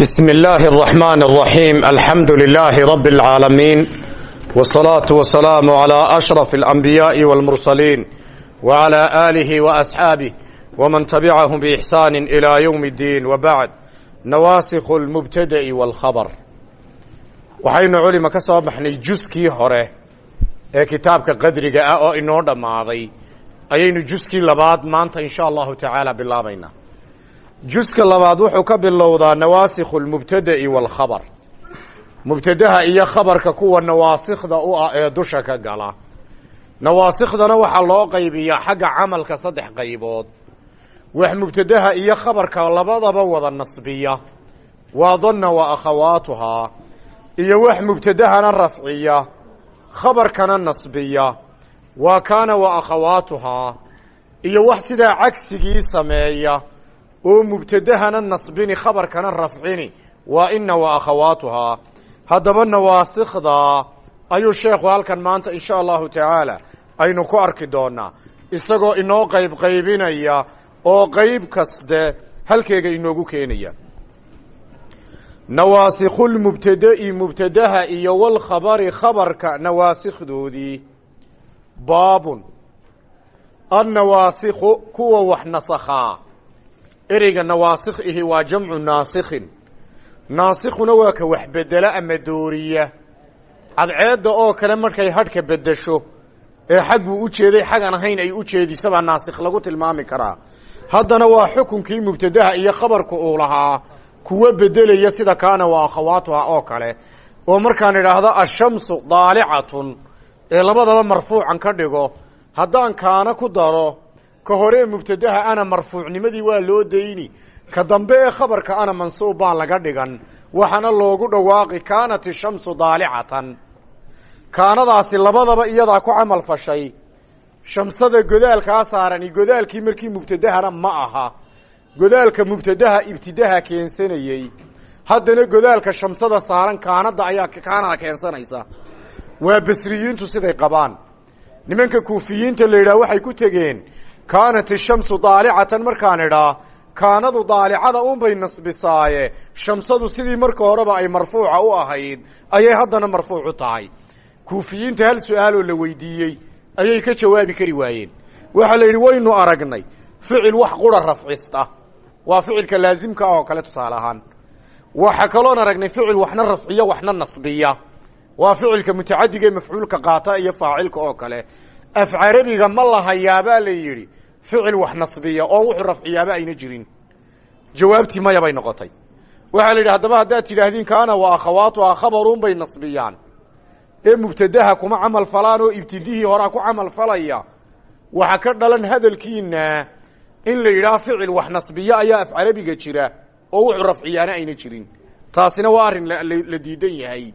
بسم الله الرحمن الرحيم الحمد لله رب العالمين والصلاة والسلام على أشرف الأنبياء والمرسلين وعلى آله وأصحابه ومن تبعهم بإحسان إلى يوم الدين وبعد نواسخ المبتدأ والخبر waxaynu culima ka soo baxnay juskii hore ee kitaabka qadriga ah oo inoo dhammaaday ayaynu juskii labaad maanta insha allahu tacaala bilaabaynaa juska labaad wuxuu ka bilowdaa nawaasikhu lmubtada'i waalkhabar mubtadaha iyo khabarka kuwa nawaasikda u ah ee dusha ka gala. Nawaasikhdana waxaa loo qaybiyaa xagga camalka saddex qaybood. Wax mubtadaha iyo khabarka labadaba wada nasbiya. Waa danna wa akhawaatuhaa iyo wax mubtadahana rafciya. Khabarkana nasbiya. Waa kaana wa akhawaatuhaa iyo wax sidaa cagsigii sameeya oo mubtadahana nasbini khabarkana rafcini. Waa ina wa akhawaatuhaa haddaba nawaasikda ayuu sheekhu halkan maanta insha allahu tacaala aynu ku arki doonaa. Isagoo inoo qayb qaybinaya oo qayb kaste halkeega inoogu keenaya. Nawaasikhlmubtada'i mubtadaha iyo walkhabari khabarka nawaasikdoodii baabun. Annawaasikhu kuwa wax nasakhaa ereyga nawaasikh ihi waa jamcu naasikhin. Naasikhuna waa ka wax bedela ama dooriya. Cadceedda oo kale markay hadhka beddesho ee xag buu u jeeday xagan ahayn ay u jeedisabaa naasikh lagu tilmaami karaa. Haddana waa xukunkii mubtadaha iyo khabarka uu lahaa kuwa bedelaya sida kaana waa akhawaatuha oo kale oo markaan idhaahdo ashamsu daalicatun ee labadaba marfuucan ka dhigo haddaan kaana ku daro ka hore mubtadaha ana marfuucnimadii waa loo dayni. Ka dambe ee khabarka ana mansuub baa laga dhigan. Waxaana loogu dhawaaqi kaanat ishamsu daalicatan kaanadaasi labadaba iyadaa ku camal fashay. Shamsada godaalkaa saarani godaalkii markii mubtadahana ma aha. Godaalka mubtadaha ibtidaha keensanayey. Haddana godaalka shamsada saaran kaanada ayaa kaanada keensanaysa. Waa basriyiintu siday qabaan. Nimanka kuufiyiinta la yidhaah waxay ku tegeen kaanat ishamsu daalicatan markaan idhaa kaanadu daalicada unbay nasbisaaye. Shamsadu sidii marka horeba ay marfuuca u ahayd ayay haddana marfuuc u tahay. Kuufiyiinta hal su'aaloo la weydiiyey ayay ka jawaabi kari waayeen. Waxaa la yidhi waynu aragnay ficil wax qura rafcista. Waa ficilka laasimka ah oo kale tusaale ahaan. Waxa kaloon aragnay ficil waxna rafciya waxna nasbiya. Waa ficilka mutacadiga ee mafcuulka qaata iyo faacilka oo kale af carabiga ma lahayaabaa la yidhi ficil wax nasbiya oo wuxuu rafciyaaba ayna jirin. Jawaabtii maya bay noqotay. Waxaa la yidhi haddaba haddaad tidhaahdiin kaana wa akhawaatuhaa khabaruun bay nasbiyaan. Ee mubtadaha kuma camal falaan oo ibtidihii horaa ku camal falaya. Waxa ka dhalan hadalkiina in la yidhaah ficil wax nasbiya ayaa af carabiga jira oo wuxuu rafciyaana ayna jirin. Taasina waa arrin la diidan yahay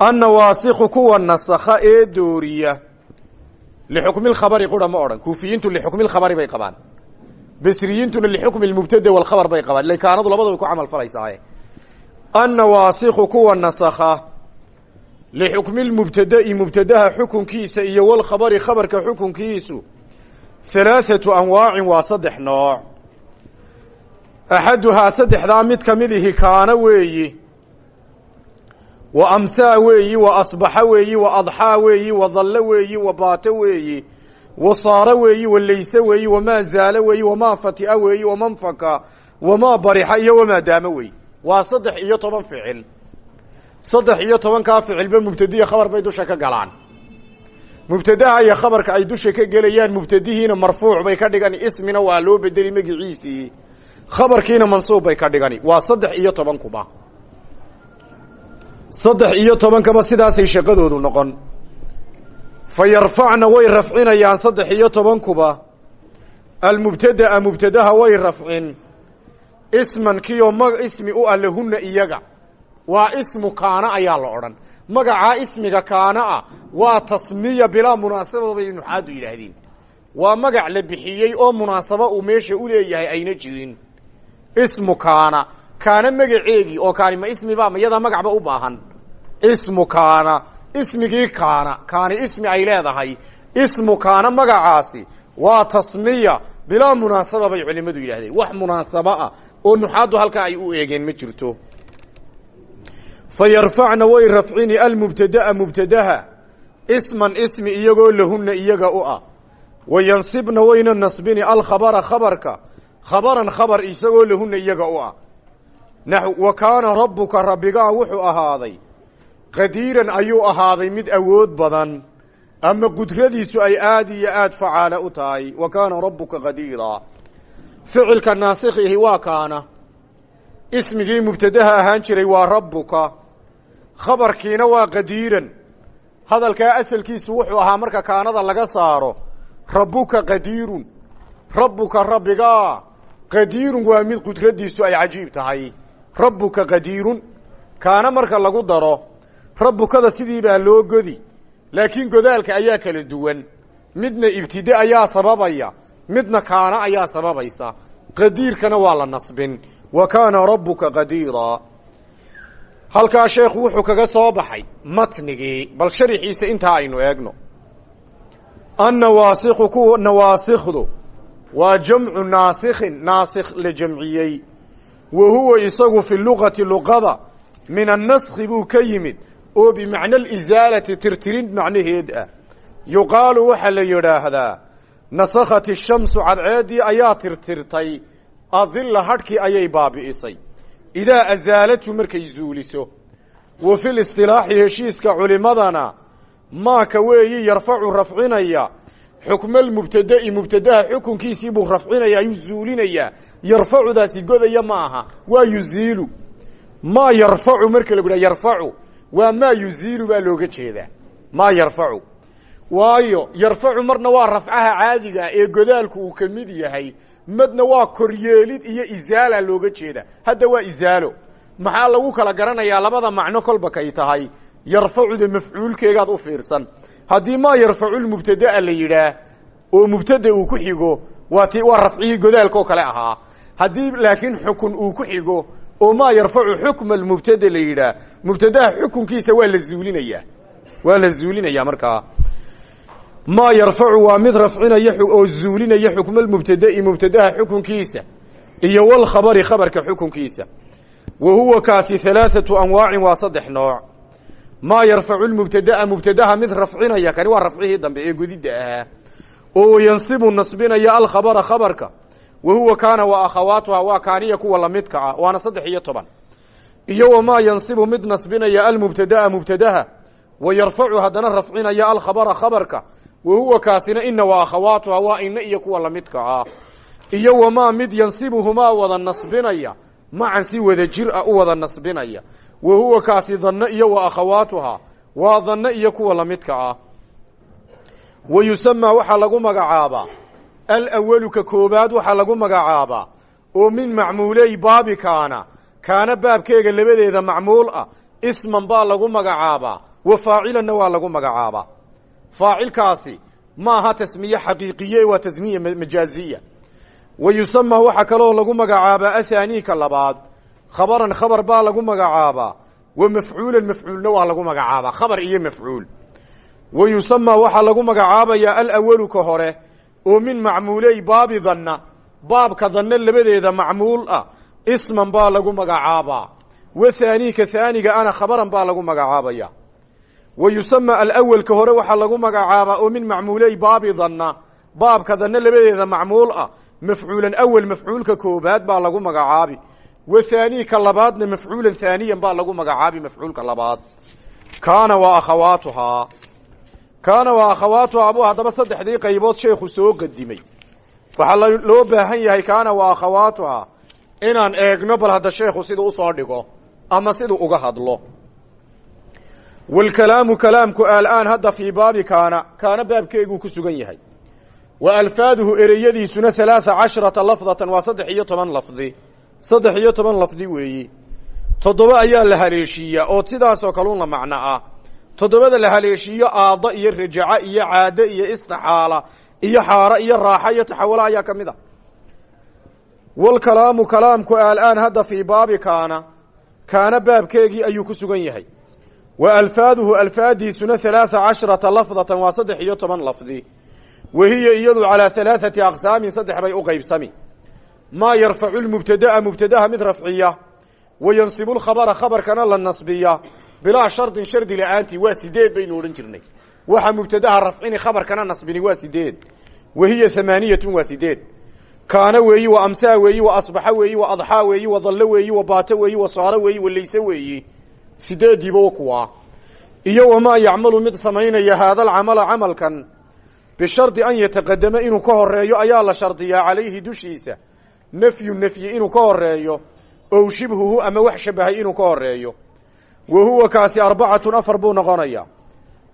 annawaasikhu kuwa nasakha ee dooriya lixukmi lkhabari qura ma odhan kuufiyiintu lixukmi lkhabari bay qabaan basriyiintuna lixukmi lmubtada walkhabar bay qabaan ila kaanadu labada way ku camal falaysaaye annawaasikhu kuwa nasakha lixukmi lmubtada'i mubtadaha xukunkiisa iyo walkhabari khabarka xukunkiisu halaathatu anwaacin waa saddex nooc axaduhaa saddexdaa mid ka mid ihi kaana weeyi wa amsaa weeyi wa asbaxa weeyi wa adxaa weeyi wa dallo weeyi wa baato weeyi wa saara weeyi wa layse weeyi wamaa zaalo weeyi wamaa fatia weeyi waman faka wamaa barixa iyo wamaa daamo weeyi. Waa saddex iyo toban ficil. Saddex iyo tobankaa ficilba mubtadiya khabar bay dusha ka galaan. Mubtadaha iyo khabarka ay dusha ka gelayaan mubtadihiina marfuuc bay ka dhigani ismina waa loo bedeli magiciisii. Khabarkiina mansuub bay ka dhigani. Waa saddex iyo tobankuba saddex iyo tobankaba sidaasay shaqadoodu noqon. Fa yarfacna way rafcinayaan saddex iyo tobankuba. Almubtada'a mubtadaha way rafcin. Isman kioo ma ismi u lahunna iyaga. Waa ismu kaana ayaa la odhan. Magacaa ismiga kaana ah waa tasmiya bilaa munaasaba bay nuxaadu yidhaahdeen waa magac la bixiyey oo munaasabo uu meesha u leeyahay ayna jirin. Ismu kaana kaana magaceegii oo kaani ma ismiba ma yadaa magacba u baahan. Ismu kaana ismigii kaana. Kaani ismi ay leedahay. Ismu kaana magacaasi waa tasmiya bilaa munaasaba bay culimmadu yidhahdeen wax munaasabo ah oo nuxaaddu halkaa ay u eegeen ma jirto. Fa yarfacna way rafcini almubtada'a mubtadaha. Isman ismi iyagoo lahunna iyaga u ah. Wa yansibna wayna nasbini alkhabara khabarka. Khabaran khabar isagoo lahunna iyaga u ah wa kaana rabbuka rabbigaa wuxuu ahaaday. Qadiiran ayuu ahaaday mid awood badan. Ama qudradiisu ay aad iyo aad facaale u tahay. Wa kaana rabbuka qadiira. Ficilka naasikhihi waa kaana. Ismigii mubtadaha ahaan jiray waa rabbuka. Khabarkiina waa qadiiran. Hadalkaa asalkiisu wuxuu ahaa marka kaanada laga saaro rabbuka qadiirun. Rabbuka rabbigaa. Qadiirun waa mid qudradiisu ay cajiib tahay rabbuka qadiirun kaana marka lagu daro rabbukada sidii baa loo godi. Laakiin godaalka ayaa kala duwan. Midna ibtide ayaa sababaya midna kaana ayaa sababaysa. Qadiirkana waa la nasbin. Wa kaana rabbuka qadiira. Halkaa sheekhu wuxuu kaga soo baxay matnigii bal sharixiisa intaa aynu eegno. Annawaasikhu kuwa nawaasikdu waa jamcu naasikhin naasikh la jamciyey wa huwa isagu fi luqati luqada min annaskhi buu ka yimid oo bimacna alisaalati tirtirin macnaheed ah. Yuqaalu waxaa la yidhaahdaa nasakhat ishamsu cadceeddii ayaa tirtirtay adilla hadhkii ayay baabi'isay. Idaa asaalatu markay zuuliso wa fil istilaaxi heshiiska culimadana maaka weeyi yarfacu rafcinaya xukmalmubtada'i mubtadaha xukunkiisii buu rafcinaya ayuu zuulinayaa yarfacudaasi godaya ma aha waa yuziilu. Maa yarfacu marka lagu yidhaha yarfacu waa maa yuziilu baa looga jeedaa. Maa yarfacu. Waayo yarfacu marna waa rafcaha caadiga ee godaalku uu ka mid yahay madna waa koryeelid iyo izaala looga jeeda hadda waa izaalo. Maxaa lagu kala garanayaa labada macno kolba kay tahay? Yarfacuda mafcuulkeegaad u fiirsan haddii maa yarfacu mubtadaa la yidhaah oo mubtada uu ku xigo waa ti waa rafcihii godaalka oo kale ahaa. Haddii laakiin xukun uu ku xigo oo maa yarfacu xukma mubtada la yidhaah mubtadaha xukunkiisa waa la zuulinaya. Waa la zuulinaya markaa. Maa yarfacu waa mid rafcinaya oo zuulinaya xukma mubtada'i mubtadaha xukunkiisa iyo walkhabari khabarka xukunkiisa. Wa huwa kaasi halaaثatu anwaacin waa saddex nooc maa yarfacu mubtada'a mubtadaha mid rafcinaya kani waa rafcihii dambe ee gudidda ahaa oo yansibu nasbinaya alkhabara khabarka wa huwa kaana wa akhawaatuha waa kaaniya kuwa lamidka ah waana saddex iyo toban. Iyo wamaa yansibu mid nasbinaya almubtada'a mubtadaha wa yarfacu haddana rafcinaya alkhabara khabarka wa huwa kaasina ina wa akhawaatuha waa ina iyo kuwa lamidka ah. Iyo wamaa mid yansibuhumaa wada nasbinaya macan si wada jir ah u wa huwa kaasi danno iyo wa akhawaatuhaa waa danno iyo kuwa lamidka ah. Wa yusamaa waxaa lagu magacaabaa alawalu ka koobaad waxaa lagu magacaabaa oo min macmuuley baabi kaana. Kaana baabkeega labadeeda macmuul ah. Isman baa lagu magacaabaa wa faacilanna waa lagu magacaabaa faacilkaasi ma aha tasmiye xaqiiqiye waa tasmiye majaaziya. Wa yusamaa waxaa kaloo lagu magacaabaa athaanii ka labaad khabaran khabar baa lagu magacaabaa. Wa mafcuulan mafcuulna waa lagu magacaabaa. Khabar iyo mafcuul wa yusamaa waxaa lagu magacaabayaa alawalu ka hore oo min macmuuley baabi danna baabka danne labadeeda macmuul ah isman baa lagu magacaabaa. Wa thaanii ka haaniga ana khabaran baa lagu magacaabaya wa yusamaa alawelka hore waxaa lagu magacaabaa oo min macmuuley baabi danna baabka danne labadeeda macmuul ah mafcuulan awel mafcuulka koobaad baa lagu magacaabi wa thaanii ka labaadna mafcuulan thaaniyan baa lagu magacaabi mafcuulka labaad kaana wa akhawaatuhaa kaana wa akhawaatuhaa buu haddaba saddexdii qaybood sheekhu soo qadimay waxaa loo baahan yahay kaana wa akhawaatuhaa inaan eegno bal hadda sheekhu siduu u soo dhigo ama siduu uga hadlo wlkalaamu kalaamku alaan hadda fii baabi kaana kaana baabkeeguu ku sugan yahay wa alfaaduhu ereyadiisuna halaaa casharata lafdatan waa saddex iyo toban lafdi saddex iyo toban lafdi weeyi. Toddoba ayaa la haleeshiiyaa oo sidaasoo kaluna macno ah. Toddobada la haleeshiiyo aada iyo rajaca iyo caade iyo istixaala iyo xaara iyo raaxa iyo taxawala ayaa ka mid a. Walkalaamu kalaamku alaan hadda fii baabi kaana. Kaana baabkeegii ayuu ku sugan yahay. Wa alfaaduhu alfaadiisuna halaaa casharata lafdatan waa saddex iyo toban lafdi. Wahiya iyadu calaa alaaثati aqsaamin saddex bay u qaybsami maa yarfacu lmubtada'a mubtadaha mid rafciya wa yansibu lkhabara khabarkana la nasbiya bilaa shardin shardi la'aantii waa sideed baynu odhan jirnay waxa mubtadaha rafcini khabarkana nasbini waa sideed wahiya hamaaniyatun waa sideed kaana weeyi wa amsaa weeyi wa asbaxa weeyi wa adxaa weeyi wa dallo weeyi wa baato weeyi wa saaro weeyi wa layse weeyi sideediiba kuwaa iyo wamaa yacmalu mid samaynaya haada alcamala camalkan bishardi an yataqadama inuu ka horeeyo ayaa la shardiyaa calayhi dushiisa nafyu nafyi inuu ka horeeyo ow shibhuhu ama wax shabahay inuu ka horeeyo wa huwa kaasi arbacatun afar buu noqonayaa.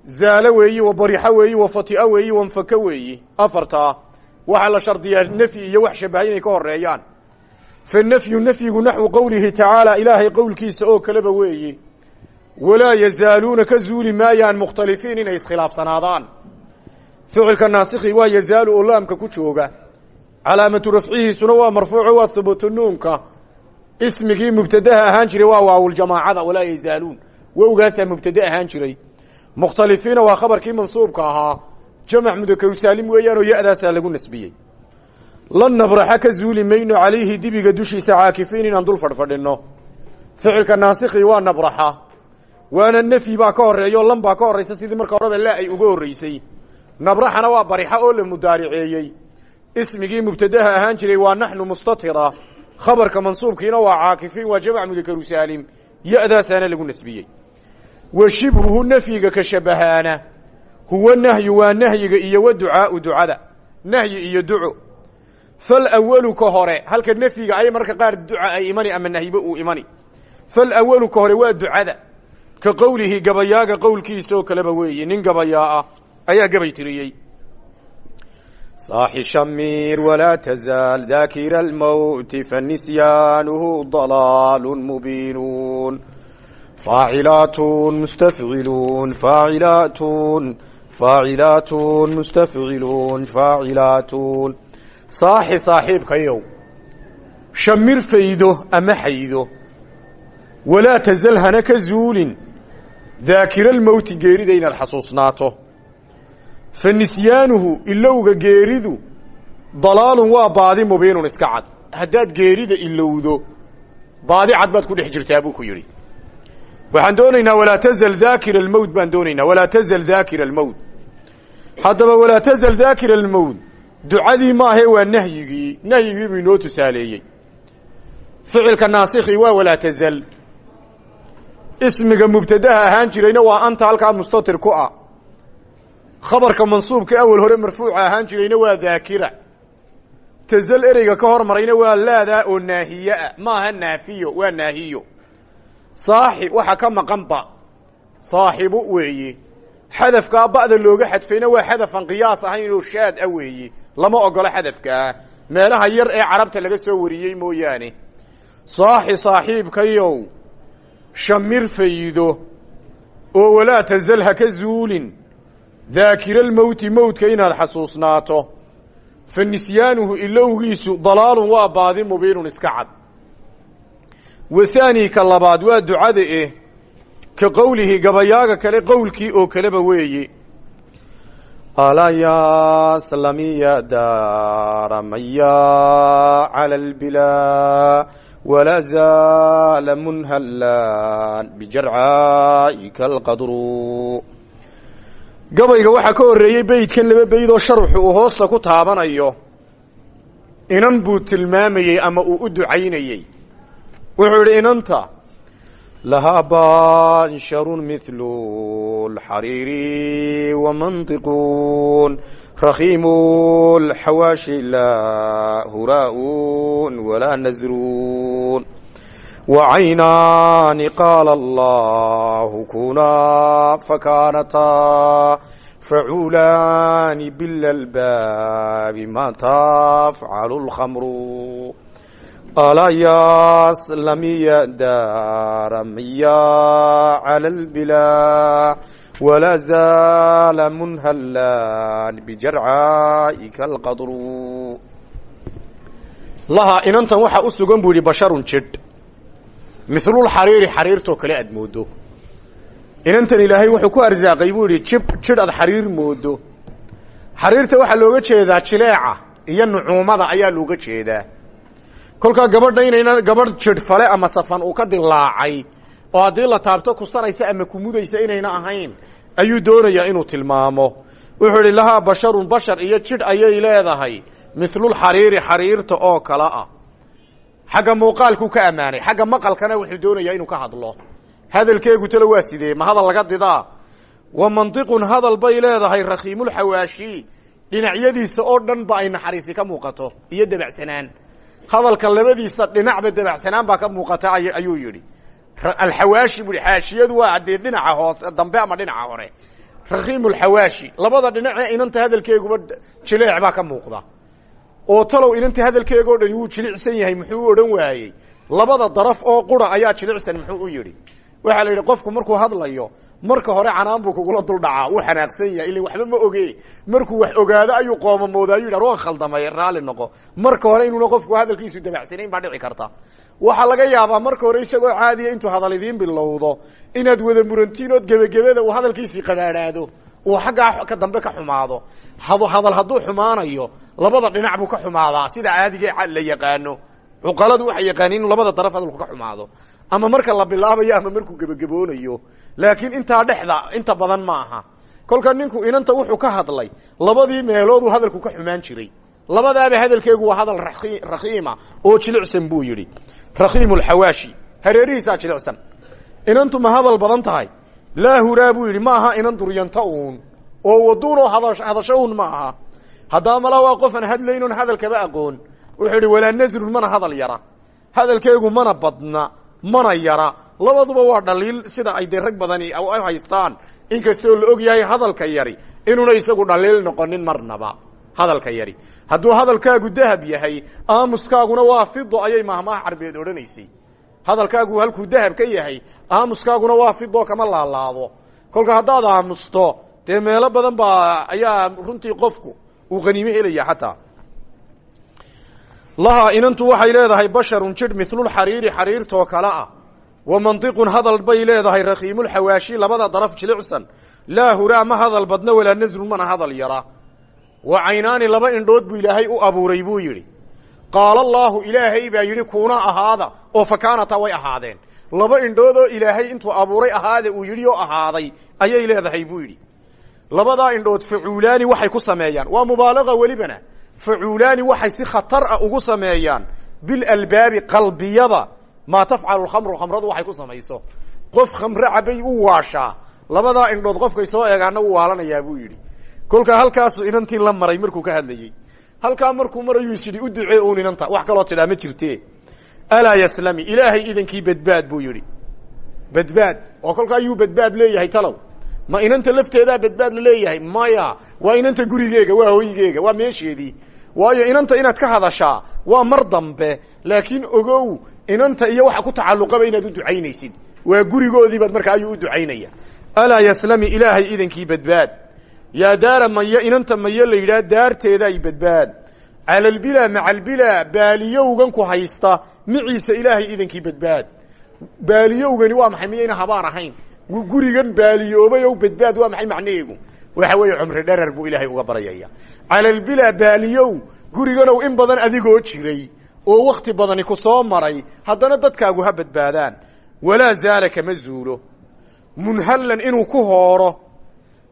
Zaalo weeyi wa barixo weeyi wa fatia weeyi wa mfaka weeyi. Afartaa waxaa la shardiyaa nafyi iyo wax shabahay inay ka horeeyaan fa nafyu nafyigu naxwu qowlihi tacaala ilaahay qowlkiisa oo kaleba weeyi. Walaa yazaaluuna ka zuuli maayaan mukhtalifiin inay iskhilaafsanaadaan. Ficilka naasikhi waa yazaalu oo laamka ku jooga calaamatu rafcihiisuna waa marfuuco waa hubuutu nuunka. Ismigii mubtadaha ahaan jiray waa waawuljamaacada walaa yazaaluun. Wowgaasaa mubtade ahaan jiray. Mukhtalifiina waa khabarkii mansuubka ahaa. Jamac mudakaru saalim weeyaanoo ya-daasaa lagu nasbiyey. La nabraxa ka zuuli mayno calayhi dibiga dushiisa caakifiin inaan dul fadhfadhinno ficilka naasikhi waa nabraxa. Waana nefyi baa ka horreeya oo lan baa ka horraysa sidii marka horeba la ay uga horreysay nabraxana waa barixa oo la mudaariceeyey ismigii mubtadaha ahaan jiray waa naxnu mustatira. Khabarka mansuubkiina waa caakifiin waa jamac mudakaru saalim ya-daasaana lagu nasbiyey. Wa shibhuhu nafyiga ka shabahaana. Huwa nahyu waa nahyiga iyo wa ducaau ducada. Nahyi iyo duco fal awalu ka hore halka nafyiga ay marka qaar duca ay imani ama nahyiba uu imani. Fal awalu ka hore waa ducada. Ka qowlihi gabayaaga qowlkiisa oo kaleba weeye nin gabayaa ah ayaa gabay saaxi shamiir walaa tazaal daakira almowti fanisyaanhu dalaalu mubiinuun faacilaatun mustafciluun faacilaatun faacilaatun mustafciluun faacilaatun saaxi saaxiibkayow shamir faydo ama xaydo walaa tazal hana ka zuulin daakira almowti geerida inaad xasuusnaato fa nisyaanuhu ilowga geeridu dalaalun waa baadi mubiinun iska cad. Haddaad geerida ilowdo baadi cad baad ku dhex jirtaa buu ku yidhi. Waxaan doonaynaa walaa tazal daakira almowt baan doonaynaa walaa tazal daakira almowt haddaba walaa tazal daakira almowt ducadii maahe waa nahyigii nahyigii buu inoo tusaaleeyey. Ficilka naasikhi waa walaa tazal. Ismiga mubtadaha ahaan jirayna waa anta halkaa mustatir ku ah khabarka mansuubka awel hore marfuuca ahaan jirayna waa daakira. Tazal ereyga ka hormarayna waa laadaa oo naahiyeah maaha naafiyo waa naahiyo. Saaxib waxa ka maqan ba saaxibu weeye. Xadafkaa ba'da looga xadfayna waa xadafan qiyaas ahayn oo shaad ah weeye. Lama ogolo xadafkaa meelaha yar ee carabta laga soo wariyey mooyaane. Saaxi saaxiibkayow shamir faydo. Oo walaa tazal ha ka zuulin daakira almowti mowtka inaad xasuusnaato. Fa nisyaanuhu ilowgiisu dalaalun waa baadi mubiinun iska cad. Wa haani ka labaad waa ducada eh ka qowlihi gabayaaga kale qowlkii oo kaleba weeye. Alaya slamiya daaramaya cala albilaa wala zaala munhallan bijarcaa'ika alqadru gabayga waxaa ka horreeyey beydkan laba beyd oo sharuxu uu hoosta ku taabanayo. Inan buu tilmaamayey ama uu u ducaynayey wuxuu idhi inanta lahaa bansharun mithlu lxariiri wamantiqun rakhiimu lxawaashi laa huraa'un walaa nasrun وعينان قال الله كنا فكانتا فعولان بالألباب ما تفعل الخمر ألا يسلمي دارميا على البلا ولا زال منهلان بجرعائك القدر lahaa inantan waxaa u sugan buu yidhi basharun jidh milulxariiri xariirtoo kale aad moodo inantan ilaahay wuxuu ku arsaaqay buu yidhi jib jidh aad xariir moodo xariirta waxaa looga jeedaa jileeca iyo nucuumada ayaa looga jeedaa. Kolkaa gabadha inayna gabadh jidhfale ama safan uu ka dilaacay oo haddii la taabto kusanaysa ama kumudaysa inayna ahayn ayuu doonayaa inuu tilmaamo. Wuxuu idhi lahaa basharun bashar iyo jidh ayay leedahay mithlulxariiri xariirta oo kale ah xagga muuqaalkuu ka ammaanay. Xagga maqalkana wuxuu doonayaa inuu ka hadlo. Hadalkeegu talo waa sidee? Ma hadal laga didaa? Wa mantiqun hadal bay leedahay rakhiimulxawaashi dhinacyadiisa oo dhan ba ay naxariisi ka muuqato iyo dabacsanaan. Hadalka labadiisa dhinacba dabacsanaan baa ka muuqata ayuu yidhi. Alxawaashi bui xaashiyadu waa dee dhinaca hoose dambe ama dhinaca hore. Rakhiimulxawaashi labada dhinacee inanta hadalkeeguba jileec baa ka muuqda oo talow inanta hadalkeega o dhani wuu jilicsan yahay muxuu odhan waayey. Labada daraf oo qura ayaa jilicsan muxuu u yidhi. Waxaa la yidhi qofku markuu hadlayo marka hore canaan buu kugula duldhacaa wuu xanaaqsan yahay ila waxba ma oge markuu wax ogaado ayuu qoomamooda ayuu yidhah waan khaldamay raalli noqo. Marka hore inuuna qofku hadalkiisu dabacsanayn baa dhici karta. Waxaa laga yaabaa marka hore isagoo caadiya intuu hadal idiin bilowdo inaad wada murantiin ood gebagebada uu hadalkiisii qadhaadhaado uu xaggaa ka dambe ka xumaado. Hadal hadduu xumaanayo labada dhinac buu ka xumaadaa. Sida caadiga la yaqaano. Cuqaladu waxay yaqaaniin inu labada daraf hadalku ka xumaado. Ama marka la bilaabayo ama markuu gebagaboonayo. Laakiin intaa dhexda inta badan ma aha. Kolka ninku inanta wuxuu ka hadlay labadii meelooduu hadalku ka xumaan jiray. Labadaaba hadalkeegu waa hadal rakhiima oo jilicsan buu yidhi. Rakhiimulxawaashi hareerihiisaa jilicsan. Inantu ma hadal badan tahay laa huraa buu yidhi ma aha inan duryanta uun. Oo waduunoo hadasho un ma aha haddaa mala waa qofan hadlaynon hadalkaba aqoon. Wuxuu yidhi walaa nasrun mana hadal yara. Hadalkeegu mana badna mana yara. Labaduba waa dhaliil sida ay dee rag badani haystaan. Inkastoo la og yahay hadalka yari inuuna isagu dhaliil noqonin marnaba hadalka yari. Hadduu hadalkaagu dahab yahay aamuskaaguna waa fido ayay mahmaha carbeed odhanaysay hadalkaagu halkuu dahab ka yahay aamuskaaguna waa fido kama laalaado. Kolka haddaad aamusto dee meelo badan baa ayaa runtii qofku uu qaniimo helaya xataa. Lahaa inantu waxay leedahay basharun jidh milulxariiri xariirtoo kale ah. Wa mantiqun hadal bay leedahay rakhiimulxawaashi labada daraf jilicsan. Laa huraa ma hadal badna walaa nasrun mana hadal yara. Wa caynaani laba indhood buu ilaahay u abuuray buu yidhi qaala allaahu ilaahay baa yidhi kuuna ahaada. Oo fakaanata way ahaadeen. Laba indhood oo ilaahay intuu abuuray ahaade uu yidhi oo ahaaday ayay leedahay buu yidhi. Labadaa indhood facuulaani waxay ku sameeyaan. Waa mubaalaqa welibana facuulaani waxay si khatar ah ugu sameeyaan bilalbaabi qalbiyada maa tafcalu lkhamru khamradu waxay ku samayso. Qof khamre cabay u waashaa. Labadaa indhood qofkay soo eegaana u waalanayaa buu yidhi. Kolkaa halkaasu inantii la maray markuu ka hadlayey halkaa markuu marayuu is yidhi u ducee uun inanta. Wax kaloo tidhaa ma jirte alaa yaslami ilaahay idankii badbaad buu yidhi. Badbaad? Oo kolkaa yuu badbaad leeyahay talow. Ma inanta lafteedaa badbaad la leeyahay? Maya waa inanta gurigeega waa hoygeega waa meesheedii. Waayo inanta inaad ka hadashaa waa mar dambe. Laakiin ogow inanta iyo waxa ku tacalluqaba inaad u ducaynaysid. Waa gurigoodii baad markaa ayuu u ducaynaya. Alaa yaslami ilaahay idankii badbaad yaa daara mayo inanta mayo la yidhaah daarteeday badbaad. Calalbilaa macalbilaa baaliyowgan ku haysta miciisa ilaahay idankii badbaad. Baaliyowgani waa maxay miyayna habaan ahayn? Gurigan baaliyoobay o badbaad waa maxay macnaheegu waxa weeye cumri dherer buu ilaahay uga baryaya calalbilaa baaliyow guriganow in badan adigoo jiray oo wakti badani ku soo maray haddana dadkaagu ha badbaadaan. Walaa zaala kama zuulo. Munhallan inuu ku hooro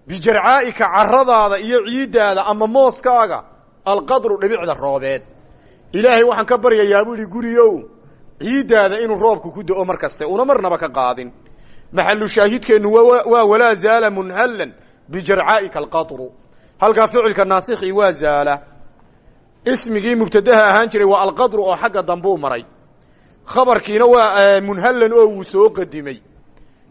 bijarcaa'ika caradaada iyo ciiddaada ama mooskaaga alqadru dhibicda roobeed ilaahay waxaan ka baryayaa buu ihi guriyow ciiddaada inuu roobku ku do-o mar kaste una marnaba ka qaadin maxalu shaahidkeennu waa walaa zaala munhallan bijarcaa'ika alqadru halkaa ficilka naasikhi waa zaala ismigii mubtadaha ahaan jiray waa alqadru oo xagga dambuu maray khabarkiina waa munhallan oo wuu soo qadimay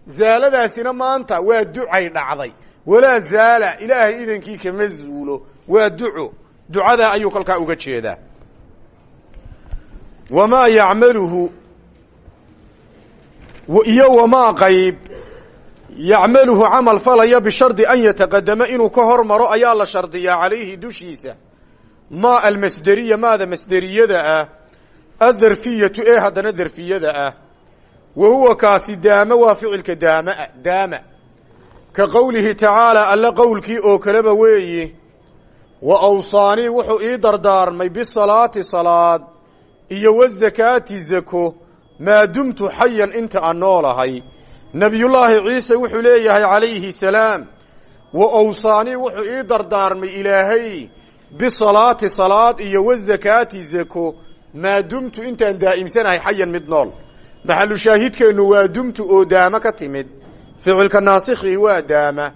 zaaladaasina maanta waa ducay dhacday walaa zaala ilaahay idankii kama zuulo waa duco. Ducadaa ayuu kolkaa uga jeedaa. Wamaa yacmaluhu iyo wamaa qayb. Yacmaluhu camal falaya bishardi an yataqadama inuu ka hormaro ayaa la shardiyaa calayhi dushiisa. Maa almasderiya maada masderiyada ah. Adarfiyatu ee haddana darfiyada ah. Wa huwa kaasi daama waa ficilka daamaa daama ka qowlihi tacaala alle qowlkii oo kaleba weeye wa awsaanii wuxuu ii dardaarmay bisalaati salaad iyo wazakaati zako maa dumtu xayan inta aan noolahay. Nebiyullaahi ciise wuxuu leeyahay calayhi salaam wa awsaanii wuxuu ii dardaarmay ilaahay bisalaati salaad iyo wazakaati zako maa dumtu intaan daa'imsanahay xayan mid nool. Maxalu shaahidkeennu waa dumtu oo daama ka timid ficilka naasikhii waa daama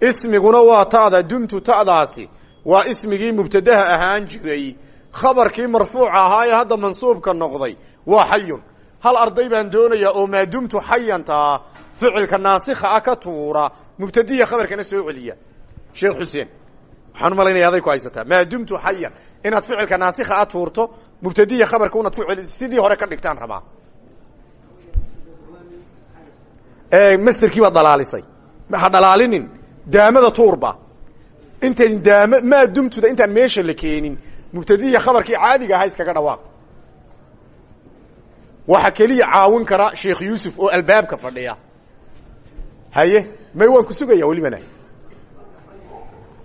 ismiguna waa ta'da dumtu ta'daasi waa ismigii mubtadaha ahaan jiray. Khabarkii marfuuca ahaa ee hadda mansuubka noqday waa xayun. Hal arday baan doonayaa oo maa dumtu xayantaa ficilka naasikha ah ka tuura mubtadiya khabarkana soo celiya. Sheekh xuseen waxaan u malaynaya aday ku haysataa maa dumtu xayan inaad ficilka naasikha a tuurto mubtadiya khabarka unaad ku celi sidii hore ka dhigtaan rabaa masterkii baad dhalaalisay ha dhalaalinin. Daamada tuurba. Intan daam maa dumtuda intaan meesha la keenin. Mubtadiya khabarkii caadiga ahaa iskaga dhawaaq. Waxa keliya caawin kara sheekh yuusuf oo albaabka fadhiya. Haye may waan ku sugaya welibana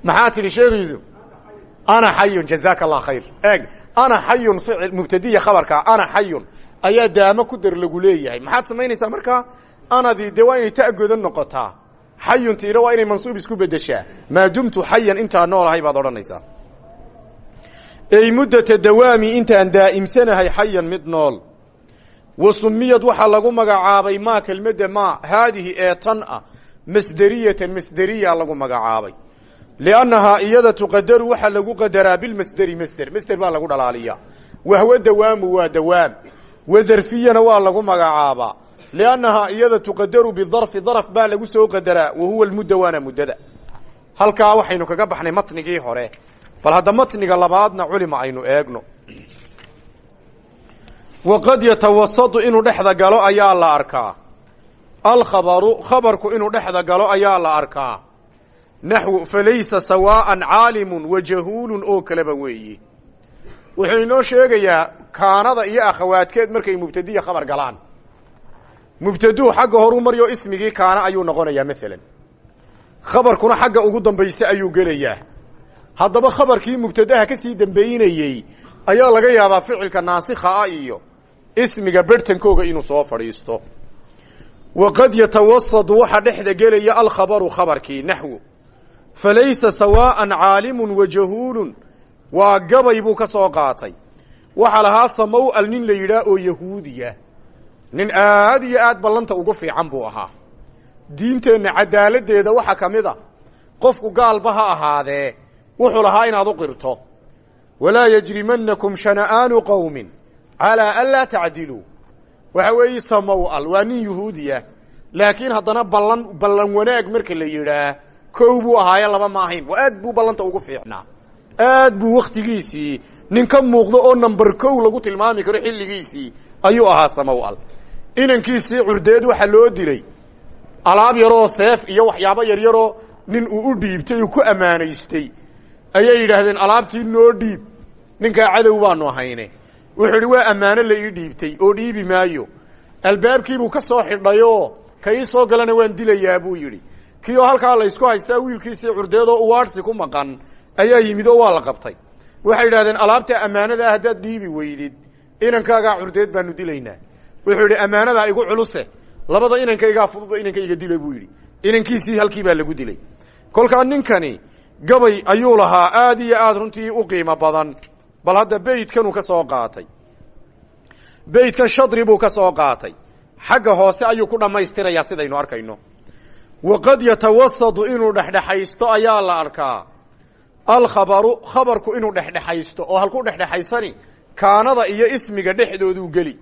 maxaa tidhi sheekh yuusuf? Ana xayun jazaka allah khayr. Eeg ana xayun mubtadiya khabarkaa ana xayun. Ayaa daamo ku dar lagu leeyahay. Maxaad samaynaysaa markaa anadii dee waa inay ta'godan noqotaa xayuntiina waa inay mansuub isku bedeshaa maa dumtu xayan intaan noolahay baad odhanaysaa ey muddata dawaami intaan daa'imsanahay xayan mid nool wa sumiyad waxaa lagu magacaabay maa kelmadda maa haadihi ee tan ah masderiyatan masderiya lagu magacaabay liannahaa iyada tuqadaru waxaa lagu qadaraa bilmasderi masder masder baa lagu dhalaaliyaa wahwa dawaamu waa dawaam wadarfiyana waa lagu magacaabaa liannahaa iyada tuqadaru bidarfi darf baa lagu soo qadaraa wa huwa lmudda waana muddada halkaa waxaynu kaga baxnay matnigii hore bal hadda matniga labaadna culima aynu eegno waqad yatawasadu inuu dhexda galo ayaa la arkaa alkhabaru khabarku inuu dhexda galo ayaa la arkaa naxwu falaysa sawaa'an caalimun wa jahuulun oo kaleba weeyi wuxuu inoo sheegayaa kaanada iyo akhawaadkeed markay mubtadiya khabar galaan mubtaduu xagga horu maryo ismigii kaana ayuu noqonayaa maalan. Khabarkuna xagga ugu dambayse ayuu gelayaa. Haddaba khabarkii mubtadaha ka sii dambeynayey ayaa laga yaabaa ficilka naasikha ah iyo ismiga berhtankooga inuu soo fadhiisto. Waqad yatawasadu waxaa dhexda gelaya alkhabaru khabarkii naxwu. Falaysa sawaa'an caalimun wa jahuulun waa gabay buu ka soo qaatay. Waxaa lahaa samow-al nin la yidhaah oo yahuudiya nin aad iyo aad ballanta ugu fiican buu ahaa. Diinteenna cadaaladdeeda waxaa ka mid a qofku gaalba ha ahaadee wuxuu lahaa inaad u qirto. Walaa yajrimanakum shana'aanu qowmin calaa an laa tacdiluu. Waxa weeye samow-al waa nin yahuudiya laakiin haddana ballan ballan wanaag marka la yidhaah kow buu ahaaye laba ma ahayn waa aad buu ballanta ugu fiicnaa. Aad buu wakhtigiisii nin ka muuqdo oo number kow lagu tilmaami karo xilligiisii ayuu ahaa samow-al inankiisii curdeed waxaa loo dilay. Alaab yaroo seef iyo waxyaabo yaryaroo nin uu u dhiibtay uu ku ammaanaystay. Ayay yidhaahdeen alaabtii noo dhiib ninkaa cadow baanu ahayne. Wuxuu idhi waa ammaano la ii dhiibtay oo dhiibi maayo. Albaabkiibuu ka soo xidhayoo ka ii soo galana waan dilayaa buu yidhi. Kii oo halkaa la ysku haystaa wiilkiisii curdeedoo uwaadhsi ku maqan ayaa yimid oo waa la qabtay. Waxay yidhahdeen alaabta ammaanada ah haddaad dhiibi weydid inankaagaa curdeed baanu dilaynaa wuxuu yidhi ammaanadaa igu culuse. Labada inankaygaa fududo inankayga dila buu yidhi. Inankiisii halkii baa lagu dilay. Kolkaa ninkani gabay ayuu lahaa aad iyo aad runtii u qiimo badan. Bal hadda beytkanuu ka soo qaatay. Beytkan shadri buu ka soo qaatay. Xagga hoose ayuu ku dhammaystirayaa sidaynu arkayno. Waqad yatawasadu inuu dhexdhexaysto ayaa la arkaa. Alkhabaru khabarku inuu dhexdhexaysto oo halku dhexdhexaysani kaanada iyo ismiga dhexdooduu geli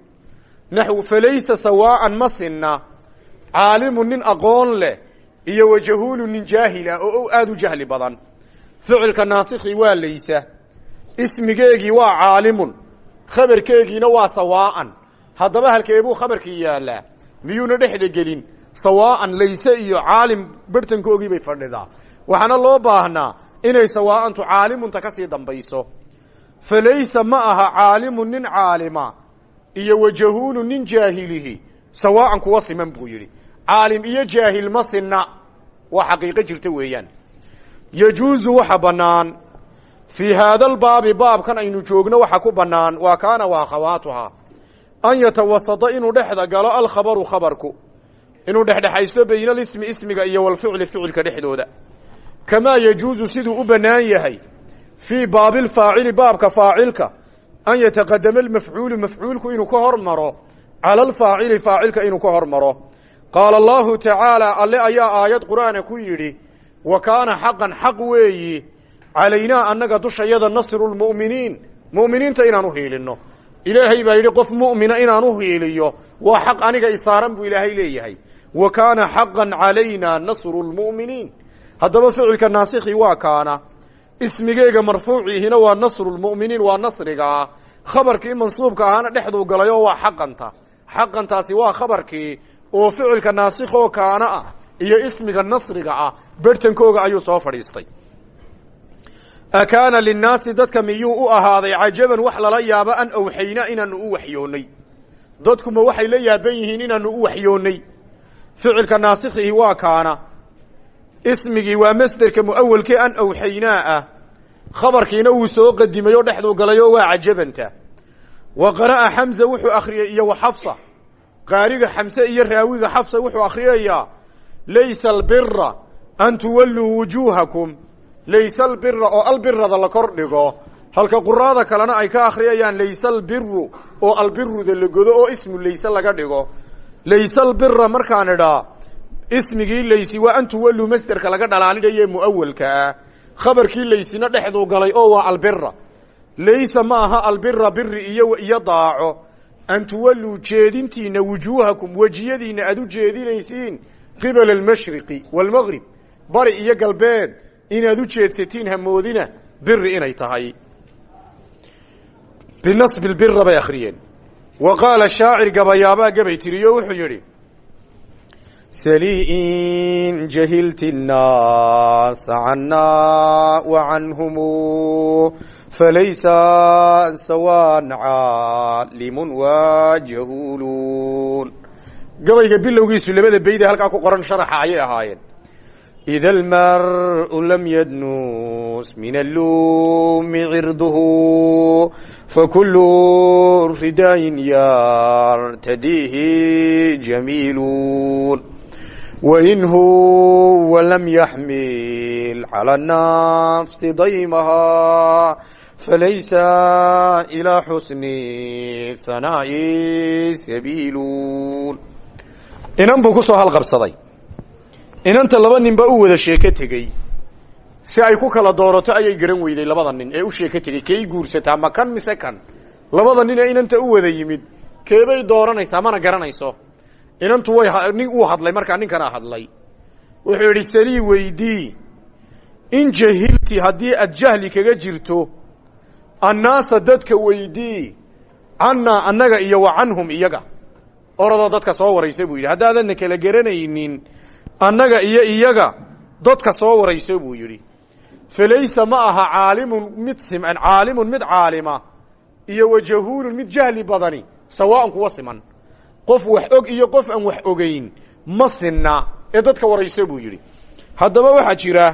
naxwu falaysa sawaa'an ma sinna caalimu nin aqoon leh iyo wajahuulu nin jaahila oo aada u jahli badan ficilka naasikhi waa laysa ismigeegii waa caalimun khabarkeegiina waa sawaa'an haddaba halkeebuu khabarkii yaallaa miyuuna dhexda gelin sawaa'an layse iyo caalim berhtankoogii bay fadhidaa waxaana loo baahnaa inay sawaa'antu caalimunta ka sii dambayso falaysa ma aha caalimun nin caalima iyo wajahuulu nin jaahilihi sawaa'an kuwa siman buu yidhi. Caalim iyo jaahil ma sinna waa xaqiiqo jirta weeyaan. Yajuusu waxa bannaan fii haadalbaabi baabkan aynu joogno waxa ku bannaan waa kaana waa akhawaatuhaa. An yatawasada inuu dhexda galo alkhabaru khabarku inuu dhexdhexaysto bayna alismi ismiga iyo walficli ficilka dhexdooda. Kamaa yajuusu siduu u bannaan yahay fii baabilfaacili baabka faacilka an yataqadama almafcuulu mafcuulku inuu ka hormaro cala alfaacili faacilka inuu ka hormaro qaala allahu tacaala alle ayaa aayad qur'aana ku yidhi wa kaana xaqan xaq weeyi calaynaa annaga dushayada nasru lmu'miniin mu'miniinta inaan u hiilinno ilaahay baa yidhi qof mu'mina inaan u hiiliyo waa aniga isaaran buu ilaahay leeyahay wa kaana xaqan calaynaa nasru lmu'miniin haddaba ficilka naasikhi waa kaana ismigeega marfuuciihina waa nasru lmu'miniin waa nasrigaa khabarkii mansuubka ahaana dhexduu galay oo waa xaqanta. Xaqantaasi waa khabarkii oo ficilka naasikoo kaana ah iyo ismiga nasriga ah berhtankooga ayuu soo fadhiistay. Akaana linnaasi dadka miyuu u ahaaday? Cajaban wax lala yaabo an awxayna inaanu u waxyoonnay dadkuma waxay la yaaban yihiin inaanu u waxyoonnay ficilka naasikhihi waa kaana ismigii waa masderka muawelkee an awxaynaa ah. Khabarkiina wuu soo qadimay oo dhexduu galay oo waa cajabanta. Wa qara'a xamza wuxuu akhriyey iyo wa xafsa qaariga xamse iyo raawiga xafsa wuxuu akhriyayaa laysa albira an tuwalluu wujuuhakum. Laysa albira oo albirada la kor dhigo halka quraada kalena ay ka akhriyayaan laysa albiru oo albiruda la godo oo ismu layse laga dhigo. Laysa albira markaan idhaa ismigii laysi waa an tuwalluu masderka laga dhalaalinaye muawelka ah khabarkii laysina dhexduu galay oo waa albira laysa ma aha albira biri iyo iyo daaco. An tuwalluu jeedintiina wujuuhakum wejiyadiina aad u jeedinaysiin qibala almashriqi waalmaqrib bari iyo galbeed inaad u jeedsatiin hamoodina biri inay tahay. Binasbi lbira bay akhriyeen. Wa qaala shaacir gabayaabaa gabay wuxuu yidhi saliin jahilti الnaasa cannaa wa canhumu falaysa sawaan caalimun wa jahuuluun gabayga bilowgiisu labada beyde halkaa ku qoran sharaxa ayay ahaayeen ida almar'u lam yadnus min allumi cirduhu fakulu ridaayin yartadiihi jamiiluun wain huwa lam yaxmil calى nafsi daymaha falaysa ilaa xusni hanaa'i sabiilun inan buu ku soo halqabsaday inanta laba ninbaa u wada sheeko tegey si ay ku kala doorato ayay garan weyday labada nin ee u sheeko tegey kay guursataa ma kan mise kan labada ninee inanta u wada yimid keebay dooranaysaa mana garanayso inantu way nin uu hadlay markaa ninkanaa hadlay. Wuxuu yidhi salii weydii in jahilti haddii aad jahli kaga jirto annaasa dadka weydii cannaa annaga iyo wa canhum iyaga. Oradoo dadka soo waraysa buu yidhi. Haddaadanna kala garanaynin annaga iyo iyaga dadka soo warayso buu yidhi. Falaysa ma aha caalimun mid siman caalimun mid caalima iyo wa jahuulun mid jahli badani sawaa'an kuwa siman qof wax og iyo qof aan wax ogeyn ma sinna ee dadka warayso buu yidhi. Haddaba waxaa jira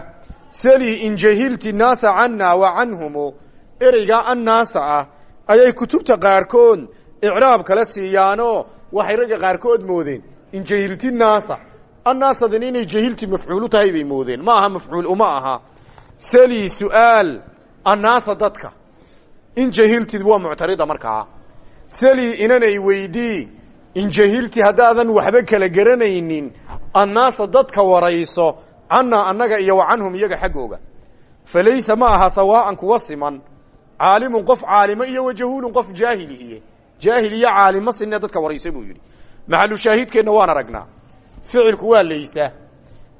sali in jahilti naasa cannaa wa canhumu. Ereygaa annaasa ah ayay kutubta qaarkood icraab kala siiyaanoo waxay ragga qaarkood moodeen. In jahilti naasa annaasadan inay jahilti mafcuulu tahay bay moodeen. Ma aha mafcuul uma aha. Sali su'aal annaasa dadka. In jahiltid waa muctarida markaa. Sali inanay weydii in jahilti haddaadan waxba kala garanaynin annaasa dadka warayso cannaa annaga iyo wa canhum iyaga xaggooga. Falaysa ma aha sawaa'an kuwa siman caalimun qof caalimo iyo wa jahuulun qof jaahilihiye jaahil iyo dadka warayso buu yidhi. Maxalu shaahidkeenna waan aragnaa. Ficilku waa laysa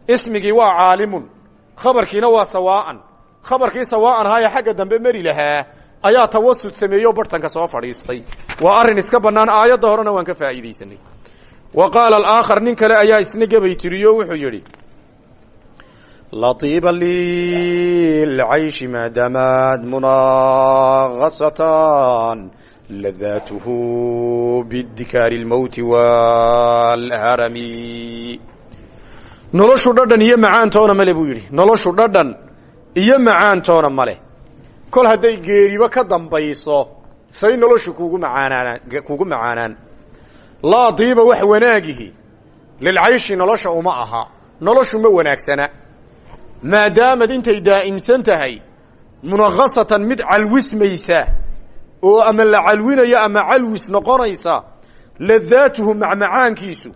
ismigii waa caalimun khabarkiina waa sawaa'an khabarkii sawaa'an ahaayee xagga dambe meri lahaa ayaa tawasud sameeyo bartanka soo fadhiistay. Waa arrin iska bannaan aayadda horena waan ka faa'iidaysanay. Wa qaala alaakhar nin kale ayaa isna gebay tiriyo wuxuu yidhi latiiba lilcayshi maadaamaad munaaqasatan ladaatuhu bidikaari lmowti waalharami noloshu dhadhan iyo macaantoona male buu yidhi. Noloshu dhadhan iyo macaantoona male kol hadday geeriba ka dambayso say noloshu kuugu macaanaan kuugu macaanaan. Laa diiba wax wanaagihi lilcayshi nolosha uma aha. Noloshu ma wanaagsana. Maadaamad intay daa'imsan tahay munaqasatan mid calwismaysa oo ama la calwinayo ama calwis noqonaysa ladaatuhu macmacaankiisu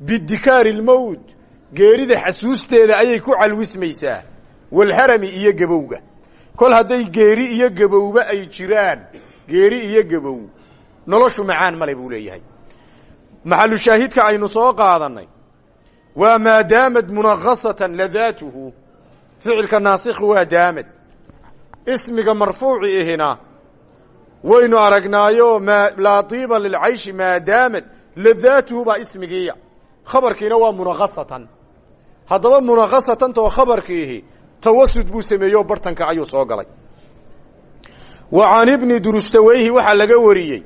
bidikaari lmowt geerida xasuusteeda ayay ku calwismaysaa. Walharami iyo gabowga kol hadday geeri iyo gabowba ay jiraan. Geeri iyo gabow. Noloshu macaan male buu leeyahay. Maxalu shaahidka aynu soo qaadannay. Waa maadaamad munaqasatan ladaatuhu. Ficilka naasikhi waa daamad. Ismiga marfuuci ihina waynu aragnaayo ma laa diiba lilcayshi maadaamad ladaatuhu baa ismigiiya. Khabarkiina waa munaqasatan. Haddaba munaqasatantoo khabarkiihi tawasud buu sameeyo bartanka ayuu soo galay. Wa can ibni durustaweyhi waxaa laga wariyey